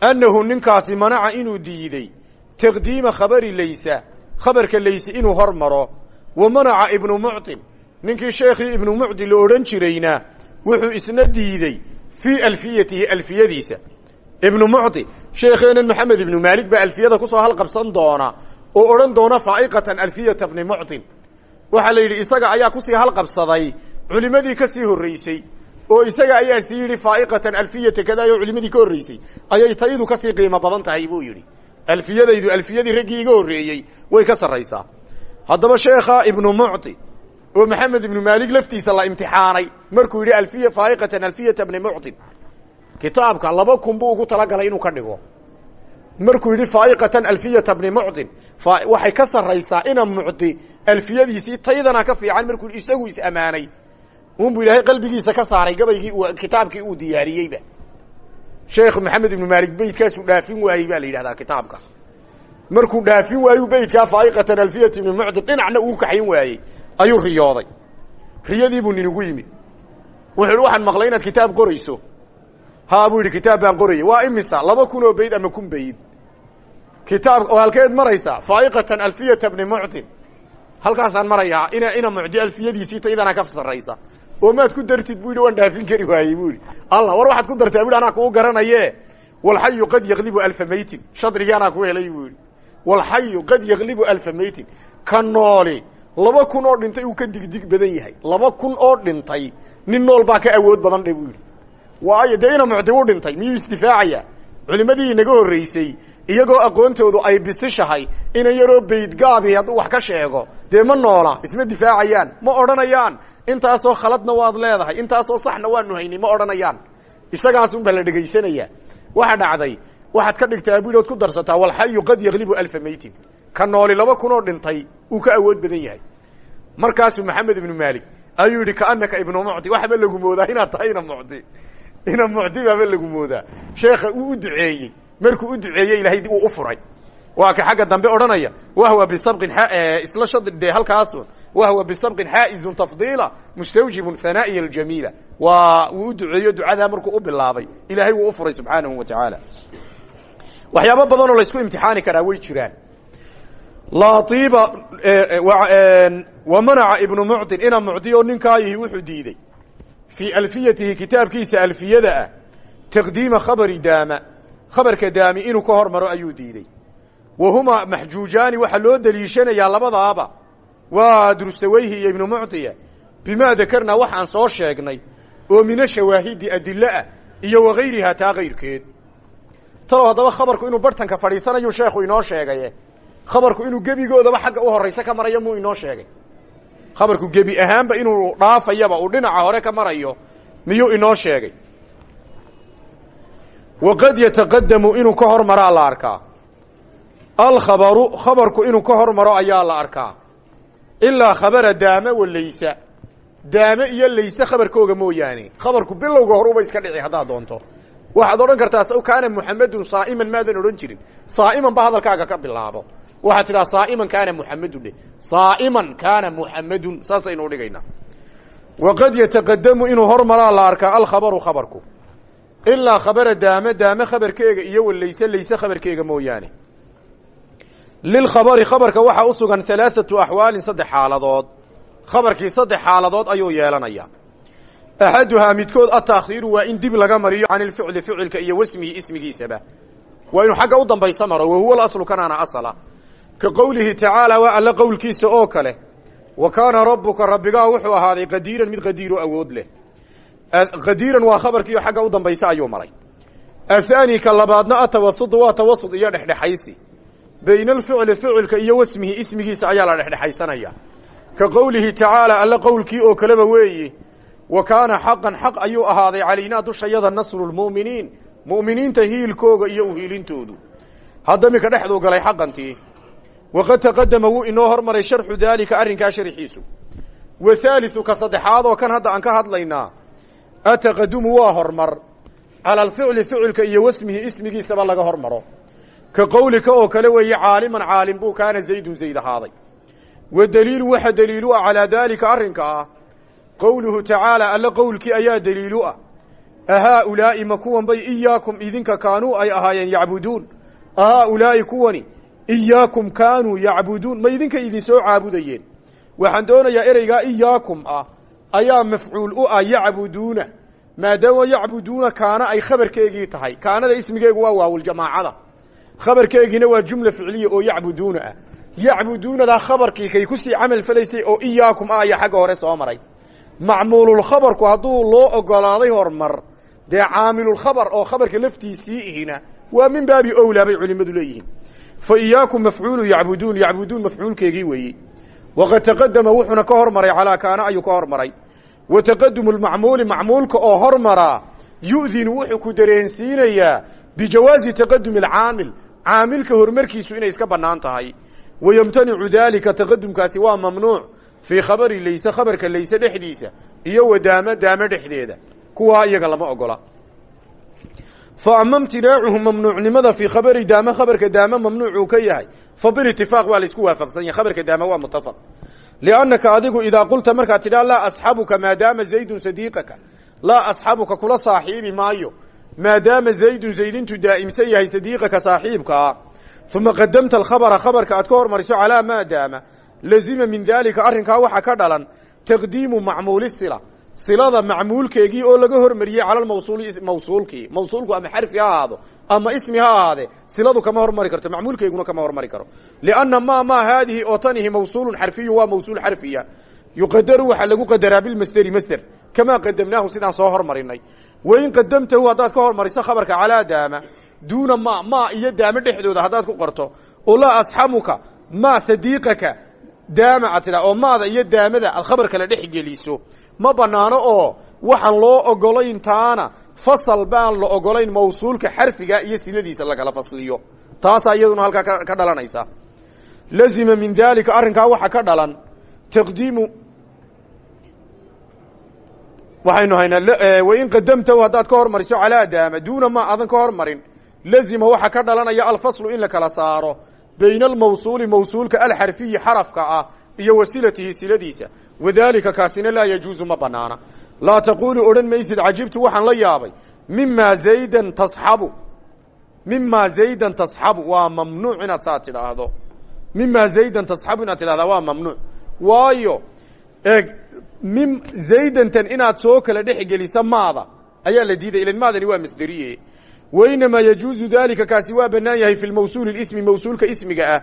annahu ninkaasi manaca inuu diiday taqdiima khabari laysa khabarka layse inuu hor maro. Wa manaca ibnu muctin ninkii sheekhii ibnu mucdi la odhan jirayna wuxuu isna diidey fii alfiyatihi alfiyadiisa. Ibnu mucdi sheekheenan maxamed ibnu maalik baa alfiyada ku soo halqabsan doona oo odhan doona faa'iqatan alfiyata bni muctin waxaa la yidhi isaga ayaa ku sii halqabsaday culimadii ka sii horreysay oo isaga ayaa sii yidhi faa'iqatan alfiyata kadaayo culimadii ka horreysay. Ayay taydu ka sii qiimo badan tahay buu yidhi. Alfiyadaydu alfiyadii raggii iga horreeyey way ka sarraysaa. Haddaba sheekha ibnu mucdi oo maxamed ibnu maalik laftiisa la imtixaanay markuu yidhi alfiya faa'iqatan alfiyata bni muctin kitaabka laba kun buu ugu talagalay inuu ka dhigo markuu yidhi faa'iqatan alfiyata bni muctin waxay ka sarraysaa ina mucdi alfiyadiisii taydana ka fiican markuu isagu is ammaanay unbuu ilaahay qalbigiisa ka saaray gabaygii kitaabkii uu diyaariyeyba sheekh maxamed ibnu maalik beydkaasuu dhaafin waayey baa la kitaabka. Markuu dhaafin waayu beydkaa faa'iqatan alfiyata bni muctin dhinacna uu kaxayn waayey. Ayuu riyooday. Riyadii buu ninigu yimid wuxuu ihi waxaan kitaab qorayso. Haa buu yidhi kitaab baan qoraya waa imisa laba kun oo bayd ama kun bayd kitaab oo halkeed maraysaa faa'iqatan alfiyata bni muctin halkaasaan marayaa ina ina mucdi alfiyadiisii taydana ka sarraysa oo maad ku dartid bu yidhi waan dhaafin kari waayey bu yidhi. Allah war waxaad ku dartaa bu yhi anaa kuu garanaye? Walxayu qad yaklibu alfa maytin. Shadrigii anaa ku helay buu yidhi. Walxayu qad yaklibu alfa maytin. Ka nooli laba kun oo dhintay uu ka digdig badan yahay. Laba kun oo dhintay nin nool baa ka awood badan dhe buu yidhi. Waayo dee ina mucdi u dhintay? Miyuu culimadii inaga horreysay iyagoo aqoontoodu ay bisishahay ina yaroo baydgaabi hadduu wax ka sheego dee ma noola isma difaacayaan ma odhanayaan. Intaasoo khaladna waad leedahay intaasoo saxna waanu haynay ma odhanayaan. Isagaasunbaa la dhegaysanaya. Waxa dhacday waxaad ka dhigtaa bu ood ku darsataa walxayu qad yaklibu alfa maytin. Ka nooli laba kun oo dhintay uu ka awood badan yahay. Markaasuu maxamed ibnu maalik ayuu yidhi kaanaka ibnu mucdi waxba lagu moodaa inaad tahay ina mucdi ina mucdi baaba lagu moodaa. Sheekha uu u duceeyey markuu u duceeyey ilahay uu u furay. Waa ka xagga dambe odhanaya wahwa bisabqin isla shad dee halkaasun wahwa bisabqin xaa'izun tafdiila mustawjibun hanaa'iy aljamiila. Waa wuu u duceeyo ducadaa markuu u bilaabay. Ilaahay wuu u furay subxaanahu wa tacaala. Waxyaabo badanoo laysku imtixaani karaa way jiraan. Laaiba wa manaca ibnu mucdin ina mucdiyo ninkaayihi wuxuu diidey fii alfiyatihi kitaabkiisa alfiyada ah taqdiima khabari daama khabarka daami inuu ka hormaro ayuu diidey wa humaa maxjuujaani waxaa loo deliishanayaa labadaaba waa durustaweyhi iyo ibnu mucdiya bimaa dakarnaa waxaan soo sheegnay oo mina shawaahidi adilo ah iyo wagayrihaa taa kayrkeed talow haddaba khabarku inuu bartanka fadhiisanayu sheekhu inoo sheegaye khabarku inuu gebigoodaba xagga u horaysa ka marayo muu inoo sheegay khabarku gebi ahaanba inuu dhaafayaba uu dhinaca hore ka marayo miyuu inoo sheegay? Waqad yataqadamu inuu ka hormaraa la arkaa. Alkhabaru khabarku inuu ka hormaro ayaa la arkaa. Ilaa khabara daame wa laysa. Daame iyo layse khabarkooga mooyaane. Khabarku bilowga horuba iska dhici haddaad doonto. Waxaad odhan kartaa kaana muxamedun saa'iman maadan odhan jirin. Saa'iman ba hadalkaaga ka bilaabo waxaad tidhaha saa'iman kaana muxamedun dheh saa'iman kaana muxamedun saasaynu udhigaynaa waqad yataqadamu inuu hormaraa la arkaa alkhabaru khabarku. Ilaa khabara daame daame khabarkeega iyo wa layse khabarkeega mooyaane. Lilkhabari khabarka waxaa u sugan halaaثatu axwaalin saddex xaaladood. Khabarkii saddex ayuu yeelanayaa. Axaduhaa midkood ataakhiiru waa in dib laga mariyo can ilficli ficilka iyo wasmihi ismigiisaba. Waa inuu xagga u dambaysa maro wahuwa alaslu kanaana asala ka qowlihi tacaala waa alla qowlkiisa oo kale. Wa kaana rabbuka rabbigaa wuxuu ahaaday qadiiran mid qadiir o awood leh. Qadiiran waa khabarkiio xagga u dambaysa ayuu maray. Athani ka labaadna atawasudu waa tawasud iyo dhexdhexaysi. Bayna alficli ficilka iyo wasmihi ismigiisa ayaa la dhexdhexaysanaya. Ka qowlihi tacaala alla qowlkii oo kaleba weeyi wa kaana xaqan xaq ayuu ahaaday calaynaa dushayada nasru lmu'miniin mu'miniinta hiilkooga iyo uhiilintoodu hadda minka dhexduu galay xaqantii waqad taqadama wuu inoo hormaray sharxu daalika arrinkaa sharxiisu wa haaliu ka saddexaad oo kan hadda aan ka hadlaynaa ataqadumu waa hormar cala alficli ficilka iyo wasmihi ismigiisaba laga hormaro ka qowlika oo kale weeye caaliman caalim buu kaana zaydun zayd ahaaday wa daliilu waxa daliilu ah calaa daalika arrinka ah qowluhu tacaala alla qowlkii ayaa daliilu ah ahaaulaa'i ma kuwan bay iyaakum idinka kaanuu ay ahaayeen yacbuduun ahaaulaa'i kuwani iyaakum kaanuu yacbuduun. Ma idinka idin soo caabudayeen. Waxaan doonayaa ereygaa iyaakum ah ayaa mafcuul u ah yacbuduuna. Maadaama yacbuduuna kaana ay khabarkeegii tahay. Kaanada ismigeegu waa waawuljamaacada khabarkeegiina waa jumla ficliya oo yacbuduuna ah. Yacbuduunadaa khabarkii kay ku sii camal falaysay oo iyaakum ah ayaa xagga hore soo maray. Macmuululkhabarku hadduu loo ogolaaday hormar dee caamilulkhabar oo khabarka laftiisii ihina waa min baabi owlaa bay culimmadu leeyihiin fa iyaakum mafcuulu yacbuduun yacbuduun mafcuulkeegii weeye waqad taqadama wuxuuna ka hormaray calaa kaana ayuu ka hormaray. Wa taqadumu lmacmuuli macmuulka oo hormaraa yu'dinu wuxuu ku dareensiinayaa bijawaazi taqadumi alcaamil caamilka horumarkiisu inay iska bannaan tahay. Wa yemtanicu daalika taqadumkaasi waa mamnuuc fii khabari layse khabarka layse dhexdiisa iyo wa daamo daamo dhexdeeda. Kuwaa iyaga lama ogola fa ama imtinaacuhu mamnuucnimada fii khabari daamo khabarka daamo mamnuucuu ka yahay. Fa bilitifaaq waa la isku waafaqsan yahay khabarka daamo waa mutafaq liannaka adigu idaa qulta markaad tidhaa laa asxabuka maadaama zaydun sadiiqaka laa asxabuka kula saaxiibi maayo. Maadaama zaydun zaydintu daa'imsan yahay sadiiqaka saaxiibkaa uma qadamta alkhabara khabarka aad ka hormariso calaa maadaama lazima min daalika arrinkaa waxaa ka dhalan taqdiimu macmuuli sila silada macmuulkeegii oo laga hormariyey cala mawsuuli mawsuulkii. Mawsuulku ama xarfi ha ahaado ama ismi ha siladu kama hormari karto macmuulkeeguna kama hormari karo. Lianna ma ma haadihi oo tanihi mawsuulun xarfiyun waa mawsuul xarfiya. Yuqadaru waxaa lagu qadaraa bilmasderi masder. Kamaa qadamnaahu sidaan soo hormarinay. Wain qadamtahu haddaad ka hormariso khabarka calaa daama duuna ma ma iyo daamo dhexdooda haddaad ku qorto. Oo laa asxamuka ma sadiiqaka daama oo maada iyo daamada aad khabar kale dhex geliso ma banaano oo waxaan loo ogolayn taana fasal baan la ogolayn mawsuulka xarfiga iyo siladiisa lagala fasliyo. Taasaa iyaduna halkaa ka dhalanaysa. Lazima min daalika arrinkaa waxaa ka dhalan taqdiimu waxaynu haynaa wain qadamtahu haddaad ka hormariso calaa daama duuna ma aadan ka hormarin. Lazima waxaa ka dhalanaya alfaslu in la kala saaro bayna almawsuuli mawsuulka alxarfiyi xarafka ah iyo wasilatihi siladiisa wadaalika kaasina laa yajuusu ma banaana. Laa taquulu odhan maysid cajibtu waxaan la yaabay. Mimaa zaydan tasxabu. Mimaa zaydan tasxabu. Waa mamnuuc inaad saa tidhaahdo. Mimaa zaydan tasxabu inaad tidhahdaa waa mamnuuc. Waayo eeg mim zaydantan inaad soo kala dhex gelisa maada. Ayaa la diiday ilan maadani waa masderiye wainamaa yajuuzu daalika kaasi waa banaan yahay fi mawsuuli ismi mawsuulka ismiga ah.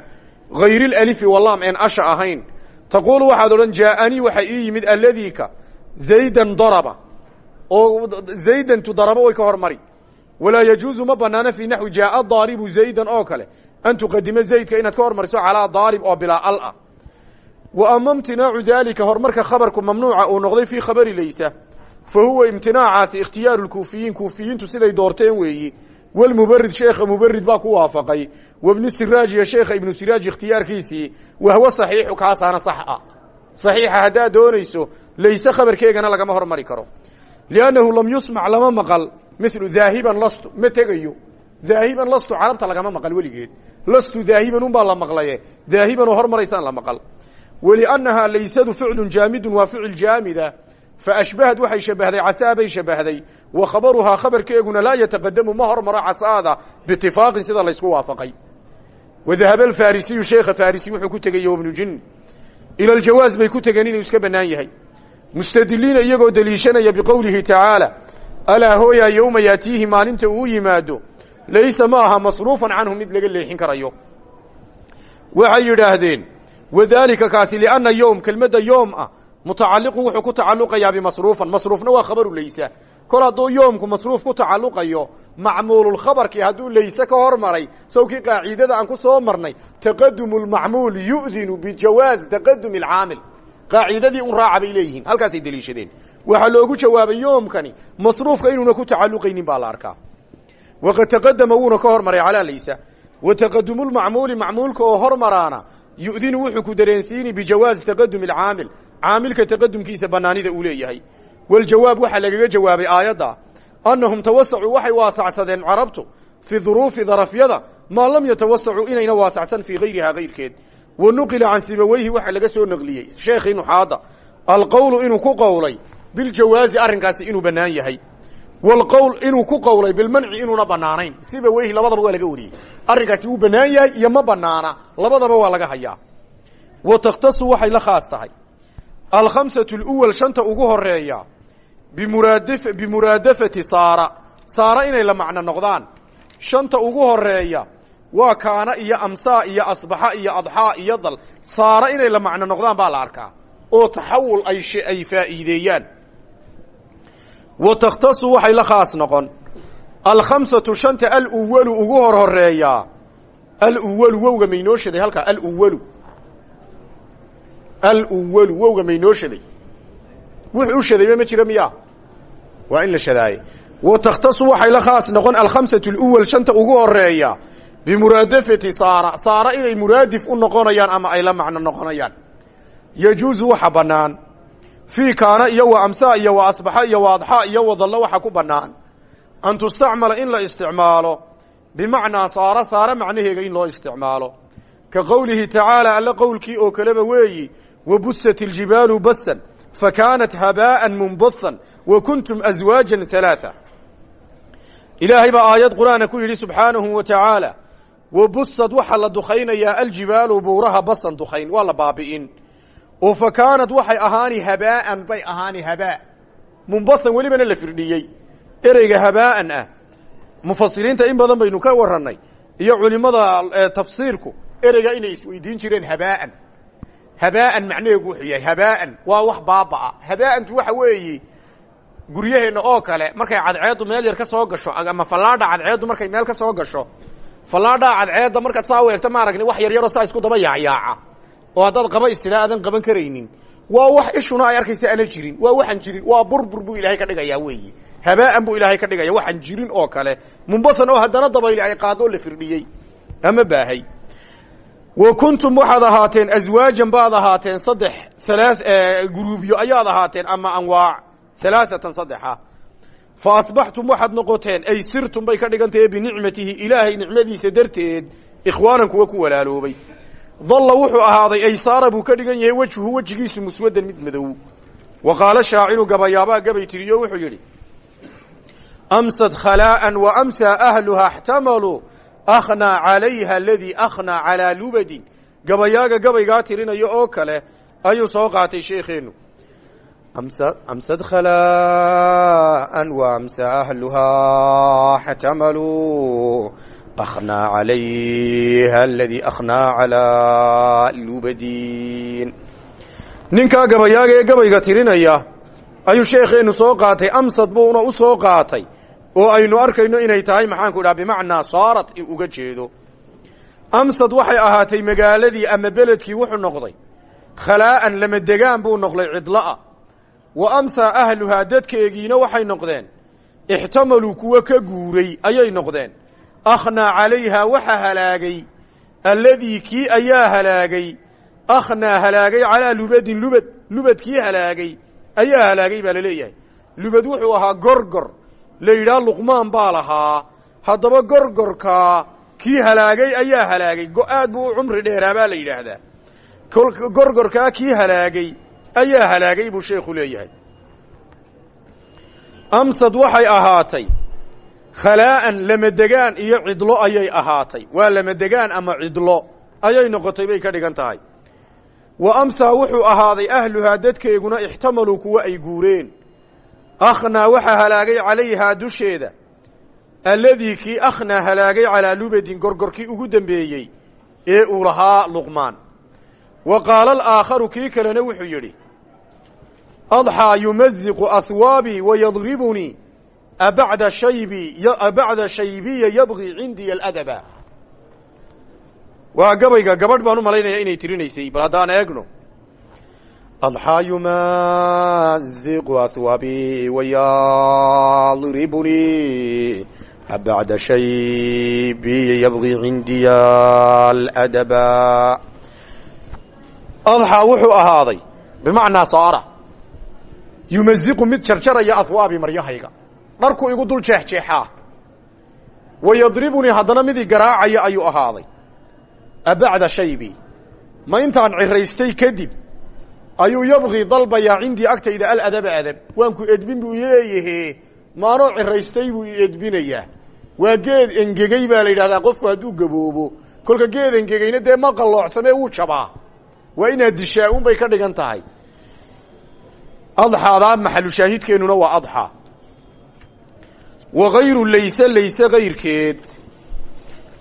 Hayr alalifi walaam een asha ahayn taquulu waxaad odhan jaaanii waxaa ii yimid aladiika zaydan daraba oo zaydantu daraba way ka hormari walaa yajuuzu ma banaano fii naxwi jaaa daaribu zaydan oo kale an tuqadimo zaydka inaad ka hormariso calaa daarib oo bilaa al ah wa ama imtinaacu daalika horumarka khabarku mamnuuca uu noqday fii khabari laysa fa huwa imtinaacaasi ikhtiyaaru lkuufiyiin kuufiyiintu siday doorteen weeyi walmubarid sheekha mubarid baa ku waafaqay wabnu siraaj iyo sheekha ibnu siraaj ikhtiyaarkiisii wahwo saxiixu kaasaana sax ah saxiixa haddaad doonayso layse khabarkeegana lagama hormari karo liannahu lam yusmac lama maqal milu daahiban lastu ma tegayo daahiban lastu carabta lagama maqal weligeed lastu daahiban unbaa la maqlaye daahiban oo hormaraysaan la maqal waliannahaa laysadu ficlun jaamidun waa ficil jaamida faashbahad waxay shabahday casaa bay shabahday wa khabaruhaa khabarkeeguna laa yataqadamu ma hormaro casaada biitifaaqin sida laysku waafaqay wadahaba alfarisiyu sheekha farisi wuxuu ku tegey ibnu jin ila ljawaaz bay ku tegeen inuu iska bannaan yahay mustadiliina iyagoo deliishanaya biqowlihi tacaala alaa hooyaa yowma yaatiihi maalinta uu yimaado laysa ma aha masruufan canhu mid laga leexin karayo waxay yidhaahdeen wadaalika kaasi lianna yowm kelmadda yoom ah mutacalliqun wuxuu ku tacalluqayaa bimasruufan. Masruufna waa khabaru laysa. Kol hadduu yoomku masruuf ku tacalluqayo macmuululkhabarkii hadduu layse ka hormaray sawkii qaaciidada aan ku soo marnay taqadumu lmacmuul yu'dinu bijawaaz taqadumi alcaamil qaaciidadii un raaca bay leeyihiin halkaasay deliishadeen. Waxaa loogu jawaabay yoomkani masruufka inuuna ku tacalluqaynin baa la arkaa. Waqad taqadama wuuna ka hormaray calaa laysa. Wa taqadumulmacmuuli macmuulka oo hormaraana yu'dinu wuxuu ku dareensiini bijawaazi taqadumi alcaamil caamilka taqadumkiisa banaanida uu leeyahay. Waljawaab waxaa lagaga jawaabay aayadda annahum tawasacuu waxay waasacsadeen carabtu fii duruufi darafyada maa lam yatawasacuu inayna waasacsan fii gayrihaa gayrkeed. Wa nuqila can sibaweyhi waxaa laga soo naqliyey. Sheekhii nuxaadda alqowlu inuu ku qowlay biljawaazi arrinkaasi inuu bannaan yahay. Wlqowl inuu ku qowlay bilmanci inuuna banaanayn sibaweyhi labadaba waa laga wariyey. Arrinkaasi wuu bannaan yahay iyo ma banaana labadaba waa laga hayaa. Wa takhtasu waxay la khaas alkhamsatu luwal shanta ugu horreeya bimuraadaf bimuraadafati saara. Saara inay la macno noqdaan. Shanta ugu horreeya waa kaana iyo amsaa iyo asbaxa iyo adxaa iyo dal. Saara inay la macno noqdaan baa la arkaa. Oo taxawul ay ay faa'iideeyaan. Wa takhtasu waxay la khaas noqon. Alkhamsatu shanta aluwalu ugu hor horeeyaa aluwalu wowga maynoo shaday halkaa aluwalu wowga maynoo shaday wuxuu u shadayba ma jira miya waa in la shadaaye wa takhtasu waxay la khaas noqon alkhamsatu luwal shanta ugu horreeya bimuraadafati saara saara inay muraadif u noqonayaan ama ay la macno noqonayaan. Yajuuzu waxa bannaan. Fii kaana iyo wa amsaa iyo wa asbaxa iyo wa adxaa iyo wadallo waxa ku bannaan. An tustacmala in la isticmaalo. Bimacnaa saara saara macnaheega in loo isticmaalo. Ka qowlihi tacaala alle qowlkii oo kaleba weeyi iljibaalu basan fakaanat habaa'an munbathan wa kuntum aswaajan halaaa ilaahay baa aayad qur'aana ku yidhi subxaanahu wa tacaala wabusad waxaa la dukhaynayaa aljibaalu buuraha basan dukhayn waa la baabi'in oo fa kaanad waxay ahaani habaa'an bay ahaani habaa munbathan welibana la firdhiyey ereyga habaa'an ah mufasiriinta in badan baynu ka warannay iyo culimada tafsiirku ereyga inay isweydiin jireen habaa'an macnaheegu wuxuu yahay habaa'an waa wax baaba'a. Habaa'antu waxa weeye guryaheenna oo kale markay cadceeddu meel yar ka soo gasho ama fallaadha cadceeddu markay meel ka soo gasho fallaadhaa cadceedda markaad saa u eegto ma aragni wax yar yaroo saa isku daba yaacyaaca oo haddaad qaba istidhaa aadan qaban karaynin. Waa wax ishuna ay arkaysa ana jirin waa waxaan jirin waa burbur buu ilaahay ka dhigayaa weeyi. Habaa'an buu ilaahay ka dhigaya waxaan jirin oo kale. Munbathan oo haddana dabayli ay qaadoo la firdhiyey ama baahay wa kuntum waxaad ahaateen aswaajan baad ahaateen saddex halaa guruubyo ayaad ahaateen ama anwaac halaaatan saddexa. Fa asbaxtum waxaad noqoteen ay sirtum bay ka dhigan tahe binicmatihi ilaahay nicmadiisa darteed ikhwaanan kuwa ku walaaloobay. Dalla wuxuu ahaaday ay saara buu ka dhigan yahay wejhu wejigiisu muswaddan mid madow. Wa qaala shaaciru gabayaabaa gabay tiriyo wuxuu yidhi amsad khalaa'an wa amsaa ahluha akhnaa calayha aladii akhnaa calaa lubadin gabayaaga gabaygaa tirinayo oo kale ayuu soo qaatay sheekheennu amsad khalaa'an wa amsaa ahluhaa xtamaluu akhnaa calayha aladii akhnaa calaa lubadin ninkaa gabayaaga gabayga tirinaya ayuu sheekheennu soo qaatay amsad buuna u soo qaatay oo aynu arkayno inay tahay maxaanku idhaha bimacnaa saarat uga jeedo. Amsad waxay ahaatay magaaladii ama beledkii wuxuu noqday. Khalaa'an lama degaan buu noqday cidla'a. Wa amsaa ahluhaa dadkeegiina waxay noqdeen. Ixtamaluu kuwa ka guuray ayay noqdeen. Akhnaa calayhaa waxa halaagay. Alladii kii ayaa halaagay. Akhnaa halaagay calaa lubadin lubad lubadkii halaagay. Ayaa halaagay baa la leeyahay. Lubad wuxuu ahaa gorgor la yidhaha luqmaan baa lahaa haddaba gorgorkaa kii halaagay ayaa halaagay aad buu u cumri dheeraa baa la yidhaahdaa. Gorgorkaa kii halaagay ayaa halaagay buu sheekhu leeyahay. Amsad waxay ahaatay khalaa'an lamadegaan iyo cidlo ayay ahaatay. Waa lamadegaan ama cidlo ayay noqotay bay ka dhigan tahay. Wa amsaa wuxuu ahaaday ahluhaa dadkeeguna ixtamaluu kuwa ay guureen akhnaa waxaa halaagay calayhaa dusheeda alladii kii akhnaa halaagay calaa lubadin gorgorkii ugu dembeeyey ee uu lahaa luqmaan wa qaala alaakharu kii kalena wuxuu yidhi adxaa yumaziqu ahwaabii wayadribunii abacda shaybi abacda shaybiya yabgi cindii aladaba waa gabayga gabadh baan u malaynaya inay tirinaysay bal haddaan eegno adxaa yumaziqu ahwaabii wayadribunii abacda shaybiya yabgi cindiya aladaba adxaa wuxuu ahaaday bimacnaa saara yumaziqu mid jarjaraya ahwaabi maryahayga dharku igu dul jeexjeexaa wa yadribunii haddana midii garaacaya ayuu ahaaday abacda shaybi ma intaan ciraystay kadib ayuu yabqii dalbayaa cindii agtayda aladaba adab. Waanku edbin buu leeyahe maanoo ciraystay buu i edbinayaa. Waa geed engegey baa la yidhahdaa qofku hadduu gaboobo. Kolka geed engegeyna dee ma qalloocsamee wuu jabaa. Waa inaad dishaa un bay ka dhigan tahay. Adxaadaa maxalu shaahidkeennuna waa adxaa. Wa hayru layse layse kayrkeed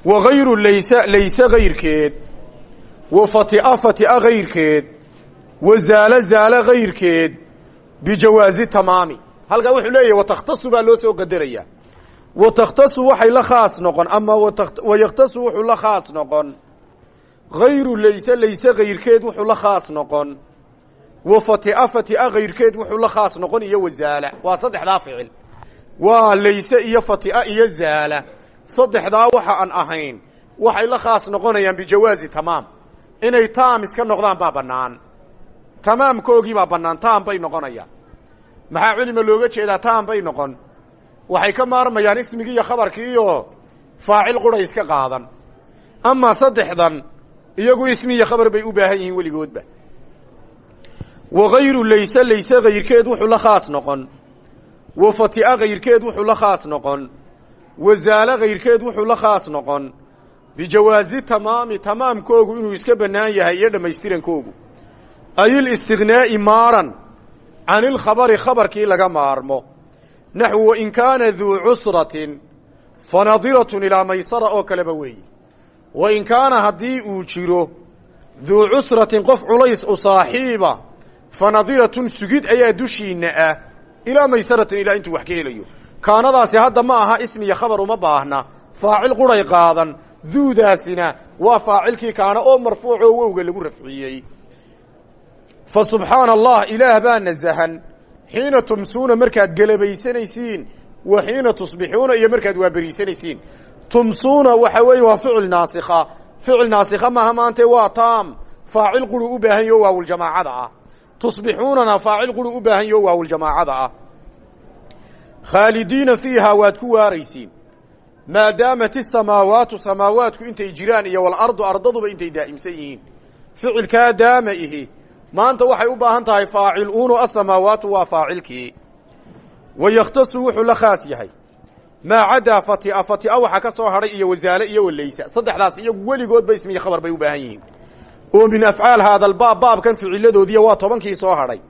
wa hayru layse layse kayrkeed wa fatia fatia kayrkeed wa zaalo kayrkeed bijawaazi tamaami. Halkaa wuxuu leeyahy watakhtasu baa loo soo qadarayaa. Wa takhtasu waxay la khaas noqon ama wa yakhtasu wuxuu la khaas noqon. Hayru layse layse kayrkeed wuxuu la khaas noqon. Wa fatia fatia kayrkeed wuxuu la khaas noqon iyo wazaala waa saddexdaa ficil. Waa layse iyo fatia iyo zaala. Saddexdaa waxa aan ahayn waxay la khaas noqonayaan bijawaazi tamaam. Inay taam iska noqdaan baa bannaan tamaamkoogii baa bannaan taam bay noqonayaan. Maxaa culima looga jeedaa taam bay noqon. Waxay ka maarmayaan ismigii iyo khabarkii iyo faacil quray iska qaadan. Amaa saddexdan iyagu ismi iyo khabar bay u baahan yihiin weligoodba. Wa hayru layse layse kayrkeed wuxuu la khaas noqon. Wa fatia kayrkeed wuxuu la khaas noqon. Wa zaalo kayrkeed wuxuu la khaas noqon. Bijawaazi tamaami tamaamkoogu inuu iska bannaan yahay iyo dhammaystirankoogu ayil istighnaa'i maaran can ilkhabari khabarkii laga maarmo. Naxwu wain kaana duu cusratin fa nadiratun ilaa maysara oo kaleba weeye wain kaana haddii uu jiro duu cusratin qof culays u saaxiiba fa nadiratun sugid ayaa dushiinna ah ilaa maysaratin ilaa intuu wax ka helayo. Kaanadaasi hadda ma aha ismiya khabar uma baahna. Faacil quray qaadan duudaasina waa faacilkii kaana oo marfuucoo wowga lagu rafciyey fa subxaana allah ilaah baa nasahan. Xiina tumsuuna markaad gelabaysanaysiin wa xiina tusbixuuna iyo markaad waaberiisanaysiin tumsuuna waxa weeye waa ficil naasikha ficil naasikha maaha maante waa taam. Faacil quru u baahan yaho waawuljamaacada ah. Tusbixuunana faacil quru u baahan yaho waawuljamaacada ah. Khaalidiina fiihaa waad ku waaraysiin. Maadaamat isamaawaatu samaawaatku intay jiraan iyo walardu ardaduba intay daa'imsan yihiin. Ficilkaa daama ihi maanta waxay u baahan tahay faacil. Uunu asamaawaatu waa faacilkii. Wa yakhtasu wuxuu la khaas yahay. Maa cadaa fatia fatia waxa ka soo hadhay iyo wasaale iyo walaysa. Saddexdaas iyagu weligoodba ismiyo khabar bay u baahan yihiin. Oo min afcaal haadalbaab baabkan ficiladoodiiya waa tobankii soo hadhay